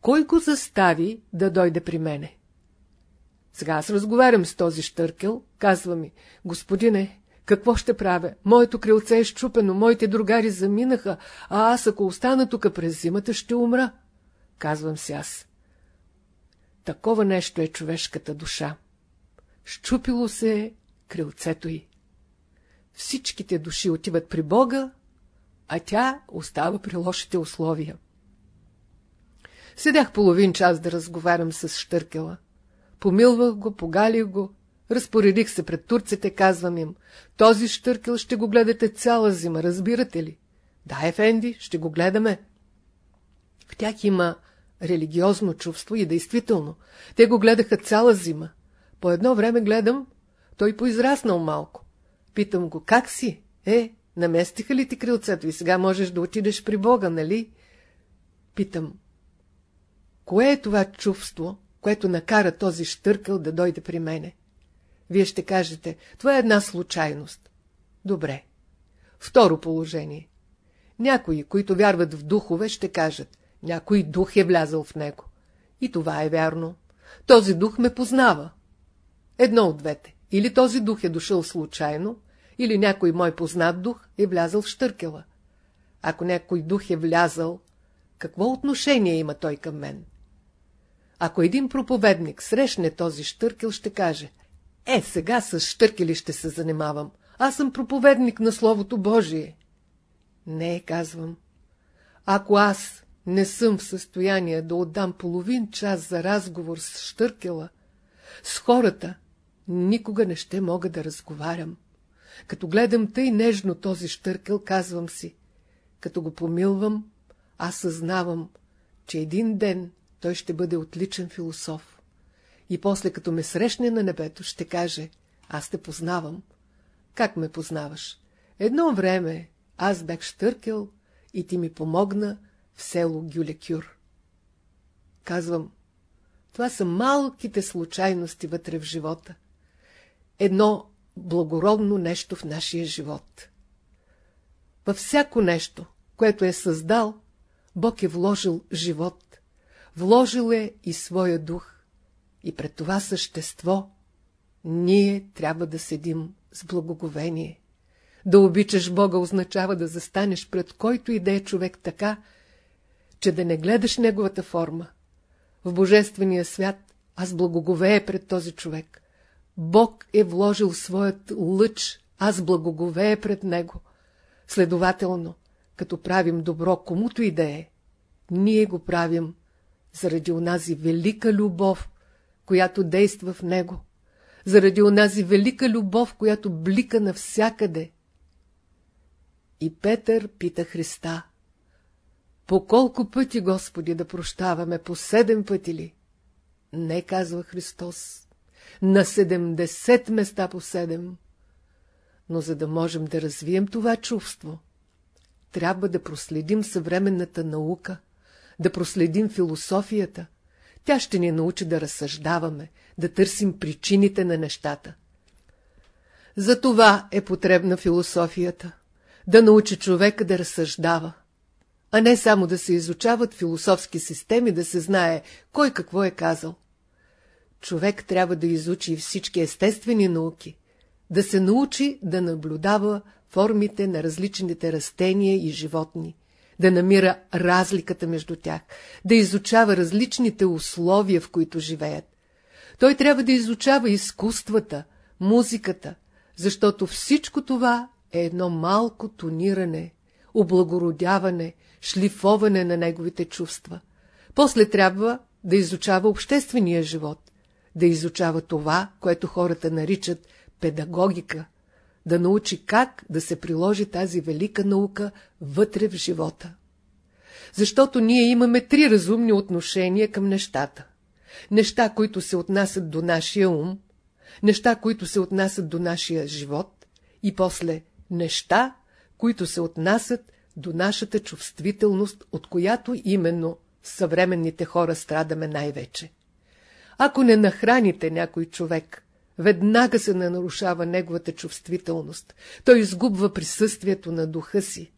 кой го застави да дойде при мене? Сега аз разговарям с този штъркел, казва ми, господине, какво ще правя? Моето крилце е щупено, моите другари заминаха, а аз ако остана тук през зимата, ще умра. Казвам си аз. Такова нещо е човешката душа. Щупило се е крилцето й. Всичките души отиват при Бога, а тя остава при лошите условия. Седях половин час да разговарям с Штъркела. Помилвах го, погалих го, разпоредих се пред турците, казвам им, този штъркел ще го гледате цяла зима, разбирате ли? Да, Ефенди, ще го гледаме. В тях има религиозно чувство и действително, те го гледаха цяла зима. По едно време гледам, Той поизраснал малко. Питам го, как си? Е, наместиха ли ти крилцето и сега можеш да отидеш при Бога, нали? Питам, кое е това чувство, което накара този штъркъл да дойде при мене? Вие ще кажете, това е една случайност. Добре. Второ положение. Някои, които вярват в духове, ще кажат, някой дух е влязъл в него. И това е вярно. Този дух ме познава. Едно от двете. Или този дух е дошъл случайно, или някой мой познат дух е влязъл в штъркела. Ако някой дух е влязъл, какво отношение има той към мен? Ако един проповедник срещне този штъркел, ще каже, е, сега с штъркели ще се занимавам. Аз съм проповедник на Словото Божие. Не, казвам. Ако аз не съм в състояние да отдам половин час за разговор с штъркела, с хората никога не ще мога да разговарям. Като гледам тъй нежно този штъркел, казвам си, като го помилвам, аз съзнавам, че един ден той ще бъде отличен философ. И после, като ме срещне на небето, ще каже, аз те познавам. Как ме познаваш? Едно време аз бях штъркел и ти ми помогна в село Гюлекюр. Казвам, това са малките случайности вътре в живота. Едно благородно нещо в нашия живот. Във всяко нещо, което е създал, Бог е вложил живот, вложил е и своя дух. И пред това същество ние трябва да седим с благоговение. Да обичаш Бога означава да застанеш пред който и да е човек така, че да не гледаш неговата форма. В Божествения свят аз благоговея пред този човек. Бог е вложил своят лъч, аз благоговея пред него. Следователно, като правим добро комуто и да е, ние го правим заради онази велика любов, която действа в него, заради онази велика любов, която блика навсякъде. И Петър пита Христа, по колко пъти, Господи, да прощаваме? По седем пъти ли? Не, казва Христос, на седемдесет места по седем. Но за да можем да развием това чувство, трябва да проследим съвременната наука, да проследим философията. Тя ще ни научи да разсъждаваме, да търсим причините на нещата. За това е потребна философията, да научи човека да разсъждава, а не само да се изучават философски системи, да се знае кой какво е казал. Човек трябва да изучи всички естествени науки, да се научи да наблюдава формите на различните растения и животни, да намира разликата между тях, да изучава различните условия, в които живеят. Той трябва да изучава изкуствата, музиката, защото всичко това е едно малко тониране, облагородяване, шлифоване на неговите чувства. После трябва да изучава обществения живот, да изучава това, което хората наричат педагогика, да научи как да се приложи тази велика наука вътре в живота. Защото ние имаме три разумни отношения към нещата. Неща, които се отнасят до нашия ум, неща, които се отнасят до нашия живот и после неща, които се отнасят до нашата чувствителност, от която именно съвременните хора страдаме най-вече. Ако не нахраните някой човек, веднага се не нарушава неговата чувствителност, той изгубва присъствието на духа си.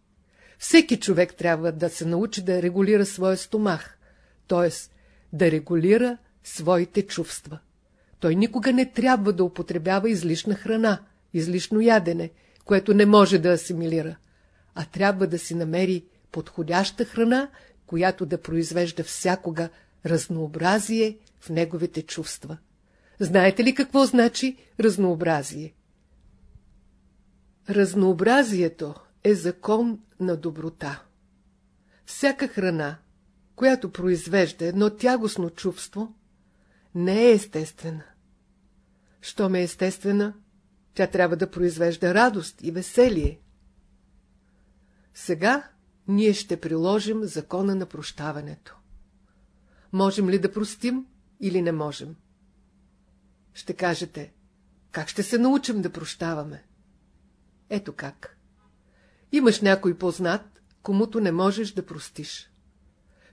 Всеки човек трябва да се научи да регулира своя стомах, т.е. да регулира своите чувства. Той никога не трябва да употребява излишна храна, излишно ядене, което не може да асимилира а трябва да си намери подходяща храна, която да произвежда всякога разнообразие в неговите чувства. Знаете ли какво значи разнообразие? Разнообразието е закон на доброта. Всяка храна, която произвежда едно тягостно чувство, не е естествена. Щом е естествена, тя трябва да произвежда радост и веселие. Сега ние ще приложим закона на прощаването. Можем ли да простим или не можем? Ще кажете, Как ще се научим да прощаваме? Ето как. Имаш някой познат, комуто не можеш да простиш.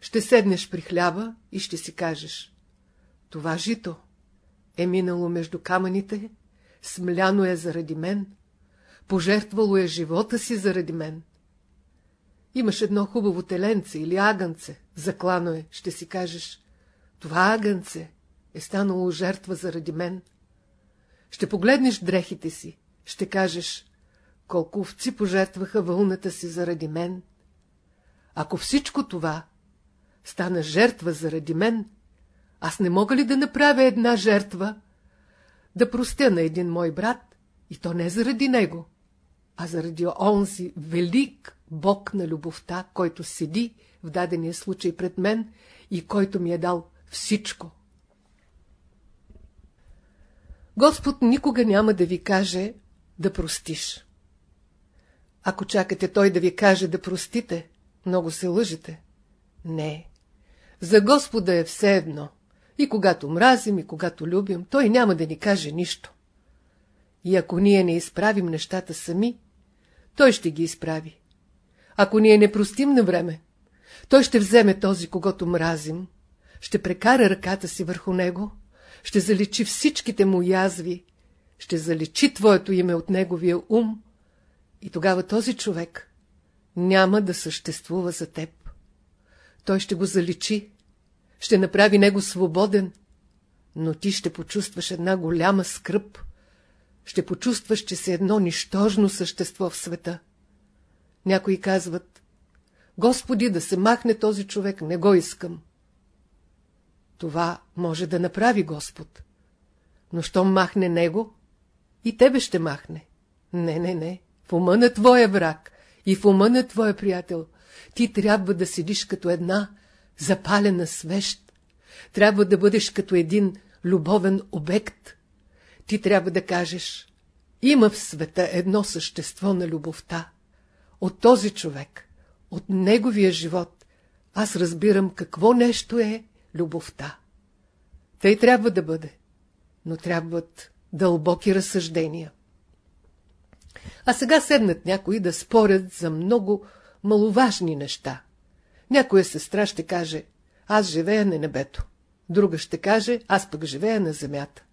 Ще седнеш при хляба и ще си кажеш. Това жито е минало между камъните, смляно е заради мен, пожертвало е живота си заради мен. Имаш едно хубаво теленце или агънце, заклано е, ще си кажеш. Това агънце е станало жертва заради мен. Ще погледнеш дрехите си, ще кажеш, колко овци пожертваха вълната си заради мен. Ако всичко това стана жертва заради мен, аз не мога ли да направя една жертва, да простя на един мой брат, и то не заради него, а заради онзи велик Бог на любовта, който седи в дадения случай пред мен и който ми е дал всичко. Господ никога няма да ви каже да простиш. Ако чакате Той да ви каже да простите, много се лъжите. Не. За Господа е все едно. И когато мразим, и когато любим, Той няма да ни каже нищо. И ако ние не изправим нещата сами, Той ще ги изправи. Ако ние не простим на време, Той ще вземе този, когато мразим, ще прекара ръката си върху него, ще заличи всичките му язви, ще заличи твоето име от неговия ум и тогава този човек няма да съществува за теб. Той ще го заличи, ще направи него свободен, но ти ще почувстваш една голяма скръп, ще почувстваш, че си едно нищожно същество в света. Някои казват, Господи, да се махне този човек, не го искам. Това може да направи Господ. Но щом махне него, и тебе ще махне. Не, не, не. В ума на твоя враг и в ума на твоя приятел ти трябва да седиш като една запалена свещ. Трябва да бъдеш като един любовен обект. Ти трябва да кажеш, има в света едно същество на любовта. От този човек, от неговия живот, аз разбирам какво нещо е любовта. Тъй трябва да бъде, но трябват дълбоки разсъждения. А сега седнат някои да спорят за много маловажни неща. Някоя сестра ще каже, аз живея на небето. Друга ще каже, аз пък живея на земята.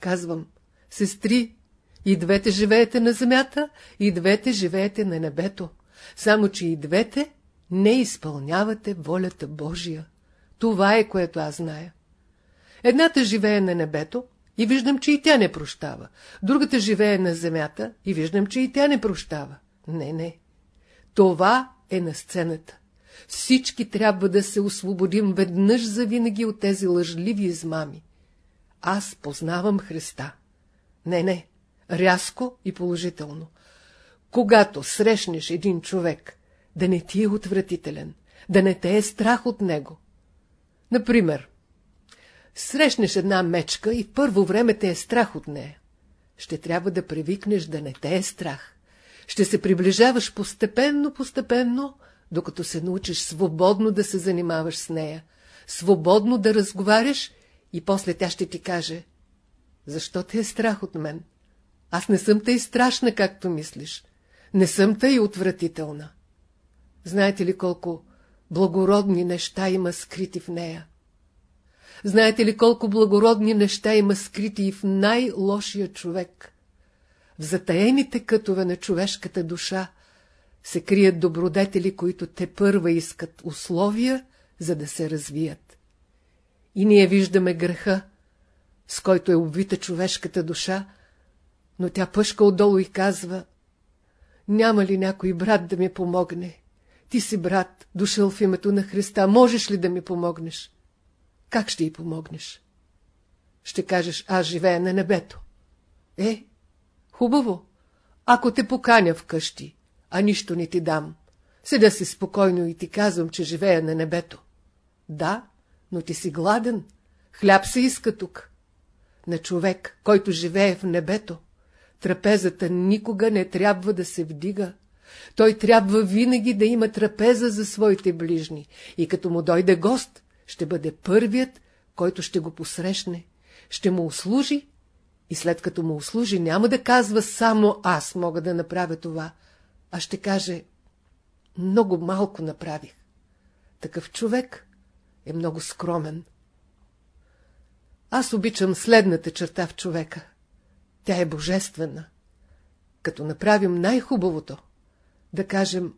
Казвам, сестри, и двете живеете на земята, и двете живеете на небето. Само, че и двете не изпълнявате волята Божия. Това е, което аз зная. Едната живее на небето и виждам, че и тя не прощава. Другата живее на земята и виждам, че и тя не прощава. Не, не. Това е на сцената. Всички трябва да се освободим веднъж за винаги от тези лъжливи измами. Аз познавам Христа. Не, не, рязко и положително. Когато срещнеш един човек, да не ти е отвратителен, да не те е страх от него. Например, срещнеш една мечка и първо време те е страх от нея. Ще трябва да привикнеш да не те е страх. Ще се приближаваш постепенно, постепенно, докато се научиш свободно да се занимаваш с нея, свободно да разговаряш и после тя ще ти каже, защо те е страх от мен? Аз не съм тъй страшна, както мислиш. Не съм тъй отвратителна. Знаете ли колко благородни неща има скрити в нея? Знаете ли колко благородни неща има скрити и в най-лошия човек? В затаените кътове на човешката душа се крият добродетели, които те първа искат условия, за да се развият. И ние виждаме греха, с който е обвита човешката душа, но тя пъшка отдолу и казва, няма ли някой брат да ми помогне? Ти си брат, дошъл в името на Христа, можеш ли да ми помогнеш? Как ще й помогнеш? Ще кажеш, аз живея на небето. Е, хубаво, ако те поканя вкъщи, а нищо не ти дам. Седя си спокойно и ти казвам, че живея на небето. Да, но ти си гладен. Хляб се иска тук. На човек, който живее в небето, трапезата никога не трябва да се вдига. Той трябва винаги да има трапеза за своите ближни и като му дойде гост, ще бъде първият, който ще го посрещне, ще му услужи И след като му услужи, няма да казва само аз мога да направя това, а ще каже много малко направих. Такъв човек е много скромен. Аз обичам следната черта в човека. Тя е божествена. Като направим най-хубавото, да кажем,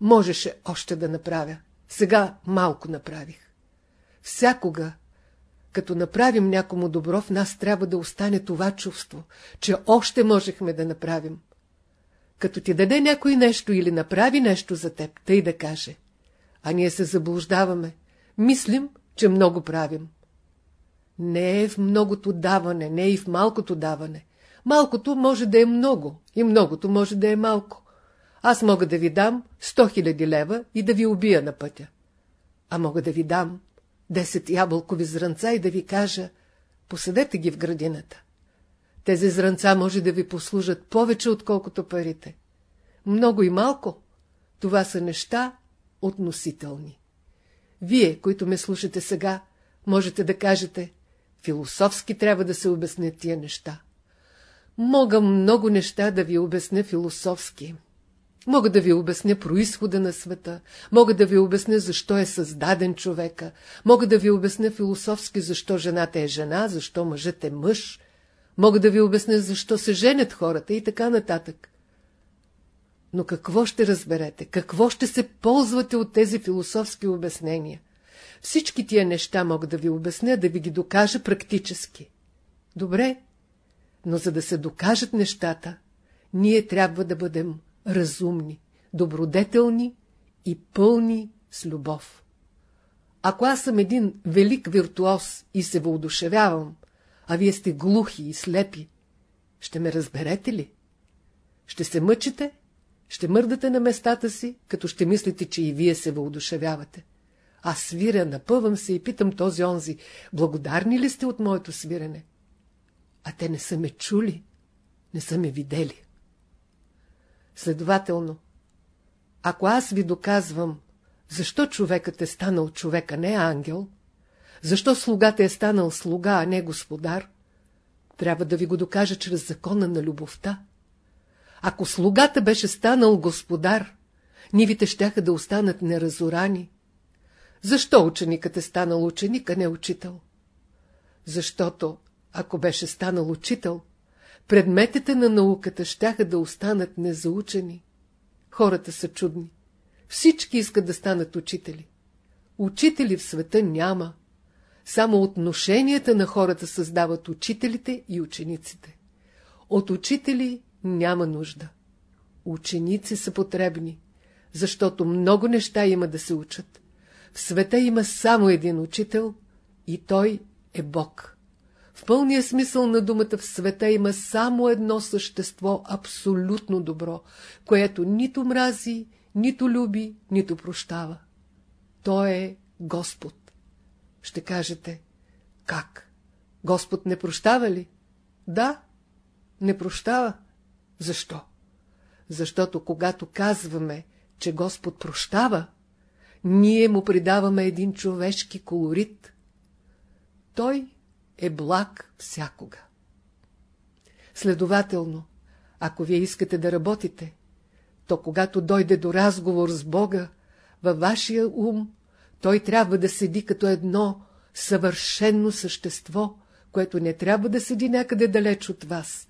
можеше още да направя. Сега малко направих. Всякога, като направим някому добро, в нас трябва да остане това чувство, че още можехме да направим. Като ти даде някой нещо или направи нещо за теб, тъй да каже. А ние се заблуждаваме. Мислим, че много правим. Не е в многото даване, не е и в малкото даване. Малкото може да е много и многото може да е малко. Аз мога да ви дам 100 000 лева и да ви убия на пътя. А мога да ви дам 10 ябълкови зранца и да ви кажа, посадете ги в градината. Тези зранца може да ви послужат повече, отколкото парите. Много и малко, това са неща относителни. Вие, които ме слушате сега, можете да кажете, философски трябва да се обяснят тия неща. Мога много неща да ви обясня философски. Мога да ви обясня происхода на света, мога да ви обясня защо е създаден човека, мога да ви обясня философски защо жената е жена, защо мъжът е мъж, мога да ви обясня защо се женят хората и така нататък. Но какво ще разберете? Какво ще се ползвате от тези философски обяснения? Всички тия неща мога да ви обясня, да ви ги докажа практически. Добре, но за да се докажат нещата, ние трябва да бъдем разумни, добродетелни и пълни с любов. Ако аз съм един велик виртуоз и се въодушевявам, а вие сте глухи и слепи, ще ме разберете ли? Ще се мъчите? Ще мърдате на местата си, като ще мислите, че и вие се въодушевявате. Аз свиря, напъвам се и питам този онзи, благодарни ли сте от моето свирене? А те не са ме чули, не са ме видели. Следователно, ако аз ви доказвам, защо човекът е станал човека, не ангел, защо слугата е станал слуга, а не господар, трябва да ви го докажа чрез закона на любовта. Ако слугата беше станал господар, нивите щяха да останат неразорани. Защо ученикът е станал ученик, а не учител? Защото, ако беше станал учител, предметите на науката щяха да останат незаучени. Хората са чудни. Всички искат да станат учители. Учители в света няма. Само отношенията на хората създават учителите и учениците. От учители няма нужда. Ученици са потребни, защото много неща има да се учат. В света има само един учител и той е Бог. В пълния смисъл на думата в света има само едно същество абсолютно добро, което нито мрази, нито люби, нито прощава. Той е Господ. Ще кажете, как? Господ не прощава ли? Да, не прощава. Защо? Защото когато казваме, че Господ прощава, ние му придаваме един човешки колорит. Той е благ всякога. Следователно, ако вие искате да работите, то когато дойде до разговор с Бога, във вашия ум, той трябва да седи като едно съвършенно същество, което не трябва да седи някъде далеч от вас.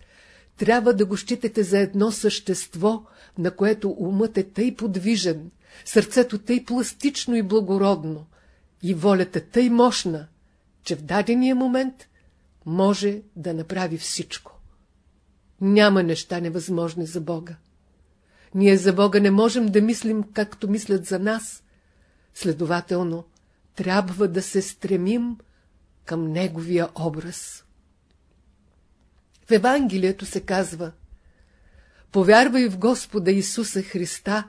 Трябва да го считате за едно същество, на което умът е тъй подвижен, сърцето тъй пластично и благородно, и волята тъй мощна, че в дадения момент може да направи всичко. Няма неща невъзможни за Бога. Ние за Бога не можем да мислим, както мислят за нас. Следователно, трябва да се стремим към Неговия образ. В Евангелието се казва Повярвай в Господа Исуса Христа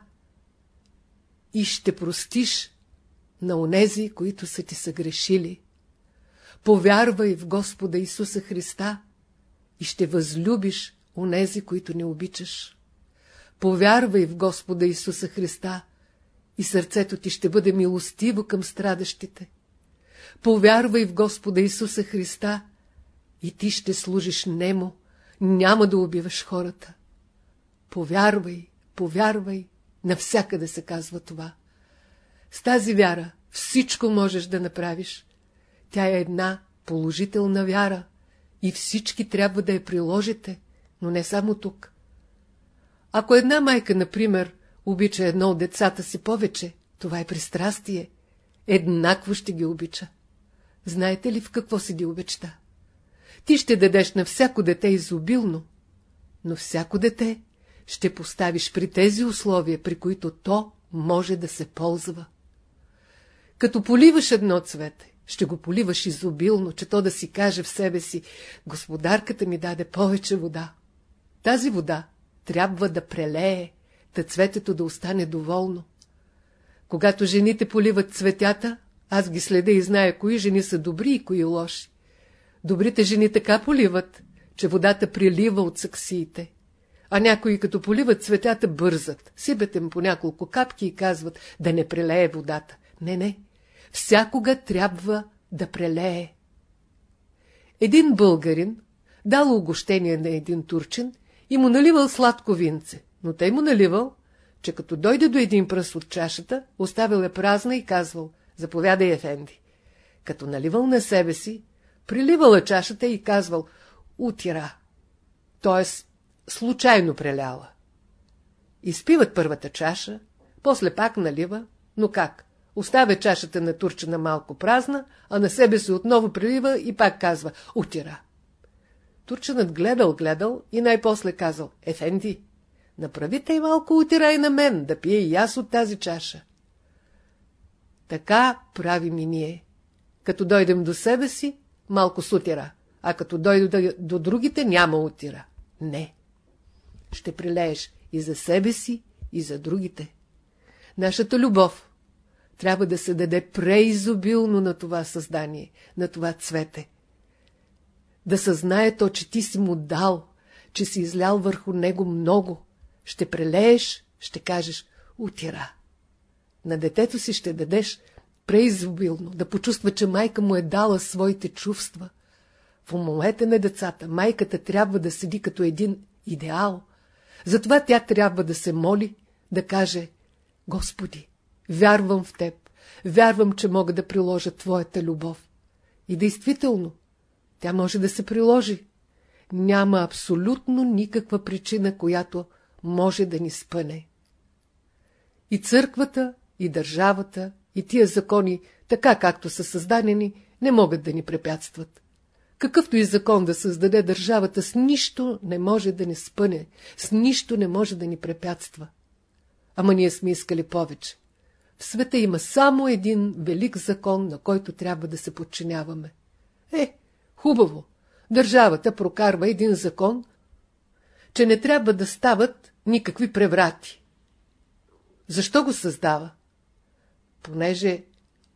и ще простиш на онези, които са ти съгрешили. Повярвай в Господа Исуса Христа и ще възлюбиш онези, които не обичаш. Повярвай в Господа Исуса Христа и сърцето ти ще бъде милостиво към страдащите. Повярвай в Господа Исуса Христа и ти ще служиш немо, няма да убиваш хората. Повярвай, повярвай, навсякъде се казва това. С тази вяра всичко можеш да направиш. Тя е една положителна вяра и всички трябва да я приложите, но не само тук. Ако една майка, например, обича едно от децата си повече, това е пристрастие. Еднакво ще ги обича. Знаете ли в какво седи обичта? Ти ще дадеш на всяко дете изобилно, но всяко дете ще поставиш при тези условия, при които то може да се ползва. Като поливаш едно цвете, ще го поливаш изобилно, че то да си каже в себе си, господарката ми даде повече вода. Тази вода трябва да прелее, да цветето да остане доволно. Когато жените поливат цветята, аз ги следя и зная, кои жени са добри и кои лоши. Добрите жени така поливат, че водата прилива от саксиите. А някои като поливат цветята бързат, сипят им по няколко капки и казват да не прелее водата. Не, не, всякога трябва да прелее. Един българин дал огощение на един турчин и му наливал сладко винце, но тъй му наливал, че като дойде до един пръст от чашата, оставил е празна и казвал, заповядай, Ефенди. Като наливал на себе си, приливала чашата и казвал, утира, т.е. случайно преляла. Изпиват първата чаша, после пак налива, но как? Оставя чашата на турчина малко празна, а на себе си отново прилива и пак казва «Утира». Турчинът гледал, гледал и най-после казал «Ефенди, направите и малко утира и на мен, да пие и аз от тази чаша». Така правим и ние. Като дойдем до себе си, малко с утира, а като дойде до другите, няма утира. Не. Ще прилееш и за себе си, и за другите. Нашата любов трябва да се даде преизобилно на това създание, на това цвете. Да съзнае то, че ти си му дал, че си излял върху него много. Ще прелееш, ще кажеш, утира. На детето си ще дадеш преизобилно, да почувства, че майка му е дала своите чувства. В умовете на децата майката трябва да седи като един идеал. Затова тя трябва да се моли, да каже, Господи, Вярвам в теб. Вярвам, че мога да приложа твоята любов. И действително, тя може да се приложи. Няма абсолютно никаква причина, която може да ни спъне. И църквата, и държавата, и тия закони, така както са създадени, не могат да ни препятстват. Какъвто и закон да създаде държавата, с нищо не може да ни спъне, с нищо не може да ни препятства. Ама ние сме искали повече. В света има само един велик закон, на който трябва да се подчиняваме. Е, хубаво, държавата прокарва един закон, че не трябва да стават никакви преврати. Защо го създава? Понеже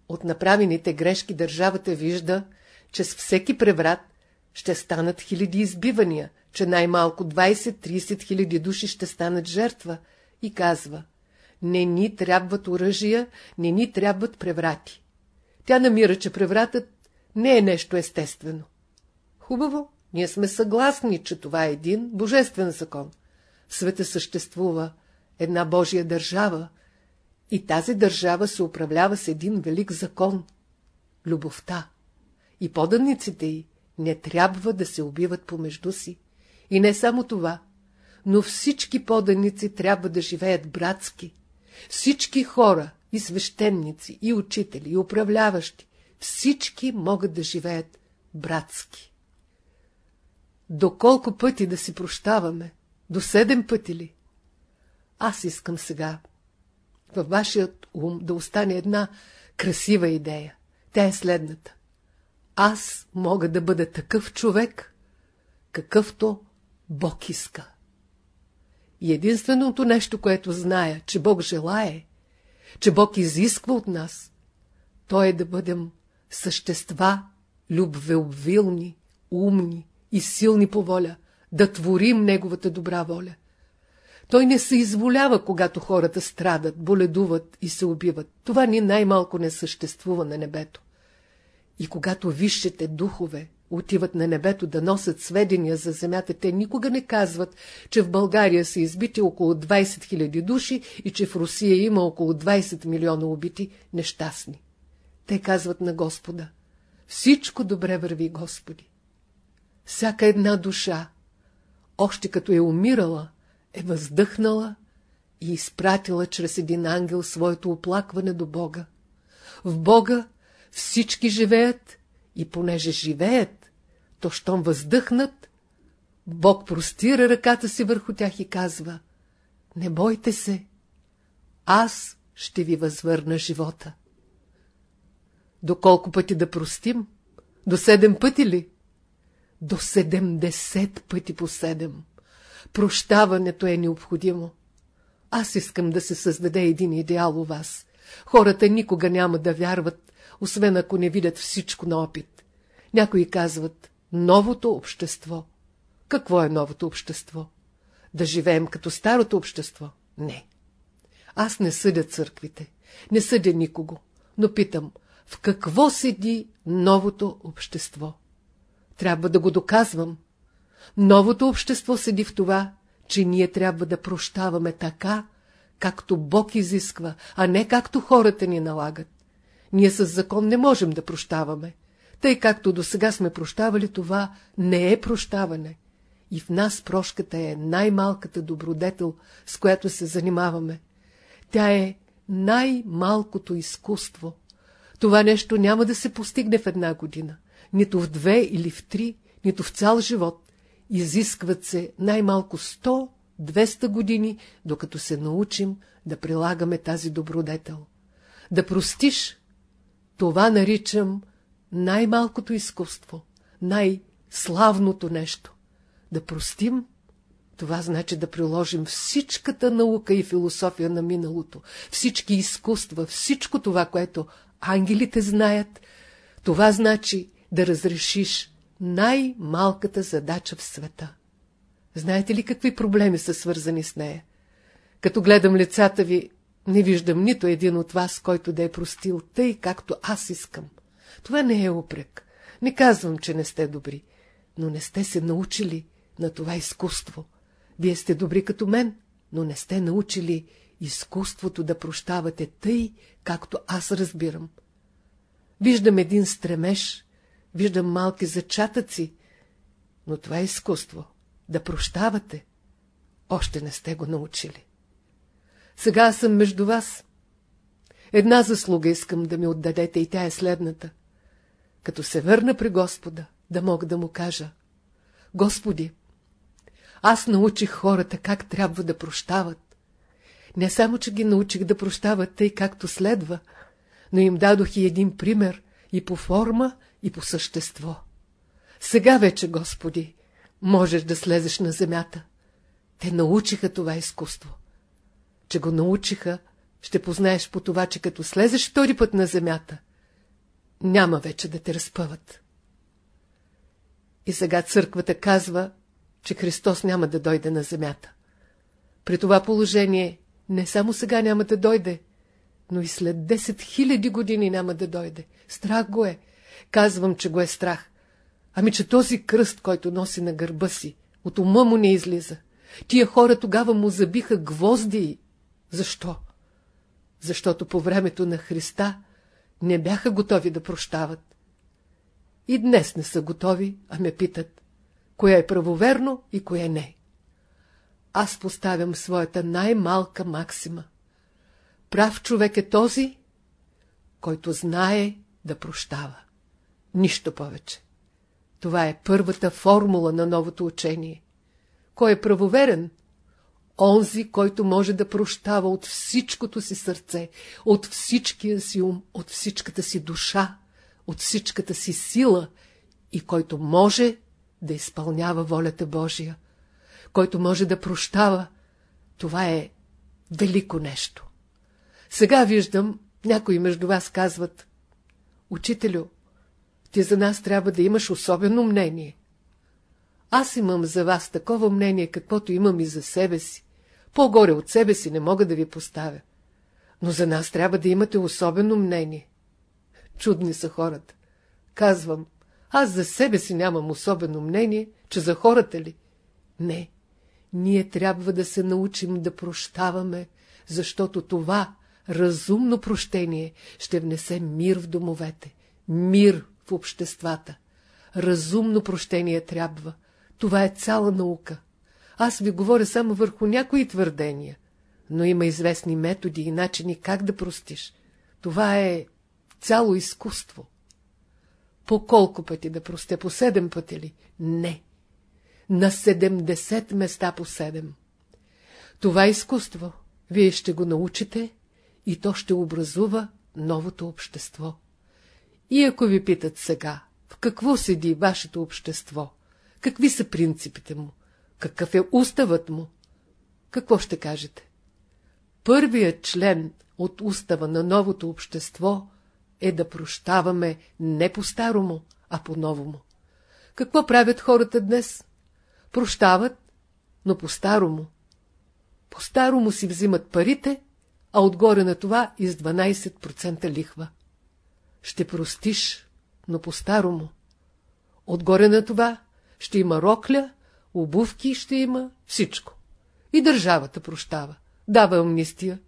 от направените грешки държавата вижда, че с всеки преврат ще станат хиляди избивания, че най-малко 20-30 хиляди души ще станат жертва и казва не ни трябват оръжия, не ни трябват преврати. Тя намира, че превратът не е нещо естествено. Хубаво, ние сме съгласни, че това е един божествен закон. В света съществува една Божия държава и тази държава се управлява с един велик закон — любовта. И поданиците й не трябва да се убиват помежду си. И не само това, но всички поданици трябва да живеят братски, всички хора, и свещеници, и учители, и управляващи, всички могат да живеят братски. До колко пъти да си прощаваме? До седем пъти ли? Аз искам сега във вашият ум да остане една красива идея. Тя е следната. Аз мога да бъда такъв човек, какъвто Бог иска. И единственото нещо, което зная, че Бог желае, че Бог изисква от нас, то е да бъдем същества, любвеобвилни, умни и силни по воля, да творим Неговата добра воля. Той не се изволява, когато хората страдат, боледуват и се убиват. Това ни най-малко не съществува на небето. И когато висшите духове отиват на небето да носят сведения за земята, те никога не казват, че в България са избити около 20 000 души и че в Русия има около 20 милиона убити нещастни. Те казват на Господа, всичко добре върви, Господи. Всяка една душа, още като е умирала, е въздъхнала и изпратила чрез един ангел своето оплакване до Бога. В Бога всички живеят и понеже живеят, то щом въздъхнат, Бог простира ръката си върху тях и казва, не бойте се, аз ще ви възвърна живота. До колко пъти да простим? До седем пъти ли? До седемдесет пъти по седем. Прощаването е необходимо. Аз искам да се създаде един идеал у вас. Хората никога няма да вярват, освен ако не видят всичко на опит. Някои казват новото общество. Какво е новото общество? Да живеем като старото общество? Не. Аз не съдя църквите, не съдя никого, но питам, в какво седи новото общество? Трябва да го доказвам. Новото общество седи в това, че ние трябва да прощаваме така, както Бог изисква, а не както хората ни налагат. Ние с закон не можем да прощаваме. Тъй както до сега сме прощавали, това не е прощаване. И в нас прошката е най-малката добродетел, с която се занимаваме. Тя е най-малкото изкуство. Това нещо няма да се постигне в една година, нито в две или в три, нито в цял живот. Изискват се най-малко 100-200 години, докато се научим да прилагаме тази добродетел. Да простиш, това наричам най-малкото изкуство, най-славното нещо. Да простим, това значи да приложим всичката наука и философия на миналото, всички изкуства, всичко това, което ангелите знаят, това значи да разрешиш най-малката задача в света. Знаете ли какви проблеми са свързани с нея? Като гледам лицата ви, не виждам нито един от вас, който да е простил тъй, както аз искам. Това не е упрек. Не казвам, че не сте добри, но не сте се научили на това изкуство. Вие сте добри като мен, но не сте научили изкуството да прощавате тъй, както аз разбирам. Виждам един стремеж, виждам малки зачатъци, но това е изкуство. Да прощавате, още не сте го научили. Сега съм между вас. Една заслуга искам да ми отдадете и тя е следната. Като се върна при Господа, да мога да му кажа. Господи, аз научих хората как трябва да прощават. Не само, че ги научих да прощават тъй както следва, но им дадох и един пример и по форма, и по същество. Сега вече, Господи, можеш да слезеш на земята. Те научиха това изкуство. Че го научиха, ще познаеш по това, че като слезеш втори път на земята, няма вече да те разпъват. И сега църквата казва, че Христос няма да дойде на земята. При това положение не само сега няма да дойде, но и след 10 000 години няма да дойде. Страх го е. Казвам, че го е страх. Ами, че този кръст, който носи на гърба си, от ума му не излиза. Тия хора тогава му забиха гвозди. Защо? Защото по времето на Христа не бяха готови да прощават. И днес не са готови, а ме питат, кое е правоверно и кое не. Аз поставям своята най-малка максима. Прав човек е този, който знае да прощава. Нищо повече. Това е първата формула на новото учение. Кой е правоверен? Онзи, който може да прощава от всичкото си сърце, от всичкия си ум, от всичката си душа, от всичката си сила и който може да изпълнява волята Божия, който може да прощава, това е велико нещо. Сега виждам, някои между вас казват, Учителю, ти за нас трябва да имаш особено мнение. Аз имам за вас такова мнение, каквото имам и за себе си. По-горе от себе си не мога да ви поставя. Но за нас трябва да имате особено мнение. Чудни са хората. Казвам, Аз за себе си нямам особено мнение, че за хората ли? Не, ние трябва да се научим да прощаваме, защото това разумно прощение ще внесе мир в домовете, мир в обществата. Разумно прощение трябва. Това е цяла наука. Аз ви говоря само върху някои твърдения, но има известни методи и начини как да простиш. Това е цяло изкуство. По колко пъти да простя? По седем пъти ли? Не. На седемдесет места по седем. Това изкуство вие ще го научите и то ще образува новото общество. И ако ви питат сега, в какво седи вашето общество, какви са принципите му, какъв е уставът му, какво ще кажете? Първият член от устава на новото общество е да прощаваме не по-старому, а по-новому. Какво правят хората днес? Прощават, но по-старому. По-старому си взимат парите, а отгоре на това и с 12% лихва. Ще простиш, но по-старому. Отгоре на това ще има рокля, обувки ще има, всичко. И държавата прощава, дава амнистия,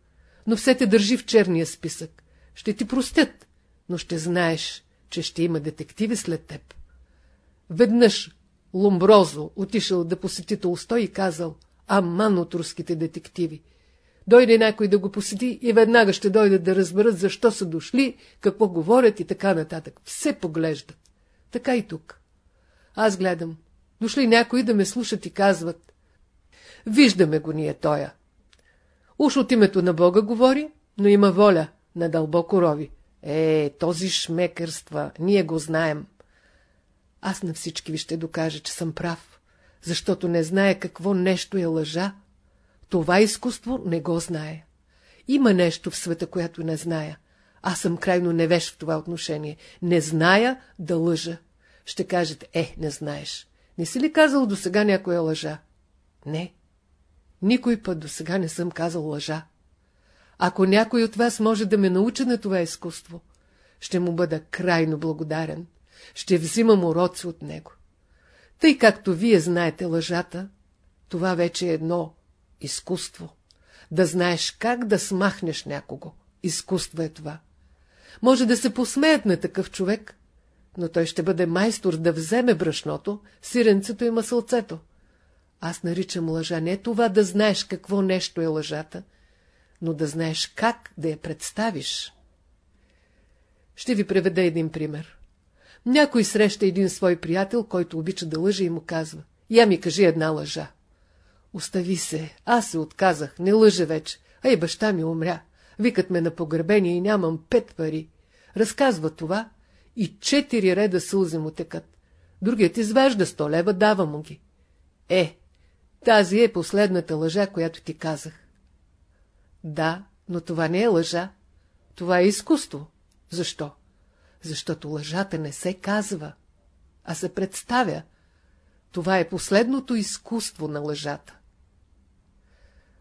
но все те държи в черния списък. Ще ти простят, но ще знаеш, че ще има детективи след теб. Веднъж Ломброзо отишъл да посети Толстой и казал, аман от руските детективи. Дойде някой да го посети и веднага ще дойдат да разберат защо са дошли, какво говорят и така нататък. Все поглеждат. Така и тук. Аз гледам. Дошли някои да ме слушат и казват. Виждаме го ние тоя. Уж от името на Бога говори, но има воля на дълбоко рови. Е, този шмекърства, ние го знаем. Аз на всички ви ще докажа, че съм прав, защото не знае какво нещо е лъжа. Това изкуство не го знае. Има нещо в света, което не зная. Аз съм крайно невеж в това отношение. Не зная да лъжа. Ще кажете, е, не знаеш. Не си ли казал до сега някоя лъжа? Не. Никой път до сега не съм казал лъжа. Ако някой от вас може да ме научи на това изкуство, ще му бъда крайно благодарен. Ще взимам уроци от него. Тъй както вие знаете лъжата, това вече е едно изкуство. Да знаеш как да смахнеш някого. Изкуство е това. Може да се посмеят на такъв човек, но той ще бъде майстор да вземе брашното, сиренцето и масълцето. Аз наричам лъжа не това да знаеш какво нещо е лъжата, но да знаеш как да я представиш. Ще ви преведа един пример. Някой среща един свой приятел, който обича да лъже и му казва. Я ми кажи една лъжа. Остави се, аз се отказах, не лъжа вече. Ай, баща ми умря. Викат ме на погребение и нямам пет пари. Разказва това и четири реда сълзи му текат. Другият извежда сто лева, дава му ги. Е, тази е последната лъжа, която ти казах. Да, но това не е лъжа. Това е изкуство. Защо? Защото лъжата не се казва, а се представя. Това е последното изкуство на лъжата.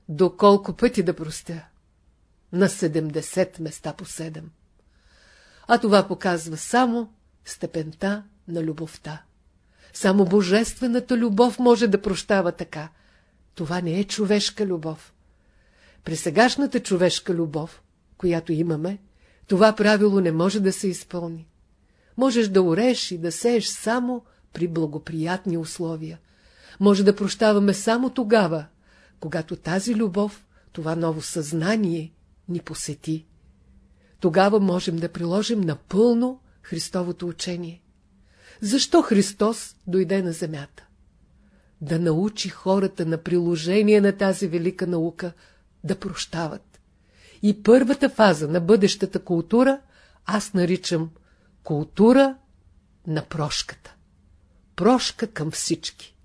До колко пъти да простя? На 70 места по 7. А това показва само степента на любовта. Само божествената любов може да прощава така. Това не е човешка любов. При сегашната човешка любов, която имаме, това правило не може да се изпълни. Можеш да ореш и да сееш само при благоприятни условия. Може да прощаваме само тогава, когато тази любов, това ново съзнание ни посети. Тогава можем да приложим напълно Христовото учение. Защо Христос дойде на земята? Да научи хората на приложение на тази велика наука да прощават. И първата фаза на бъдещата култура аз наричам култура на прошката. Прошка към всички.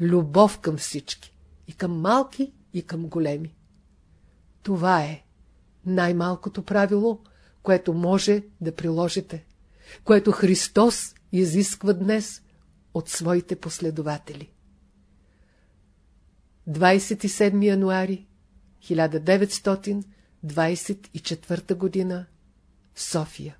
Любов към всички. И към малки, и към големи. Това е най-малкото правило, което може да приложите, което Христос изисква днес от своите последователи. 27 януари 1924 година София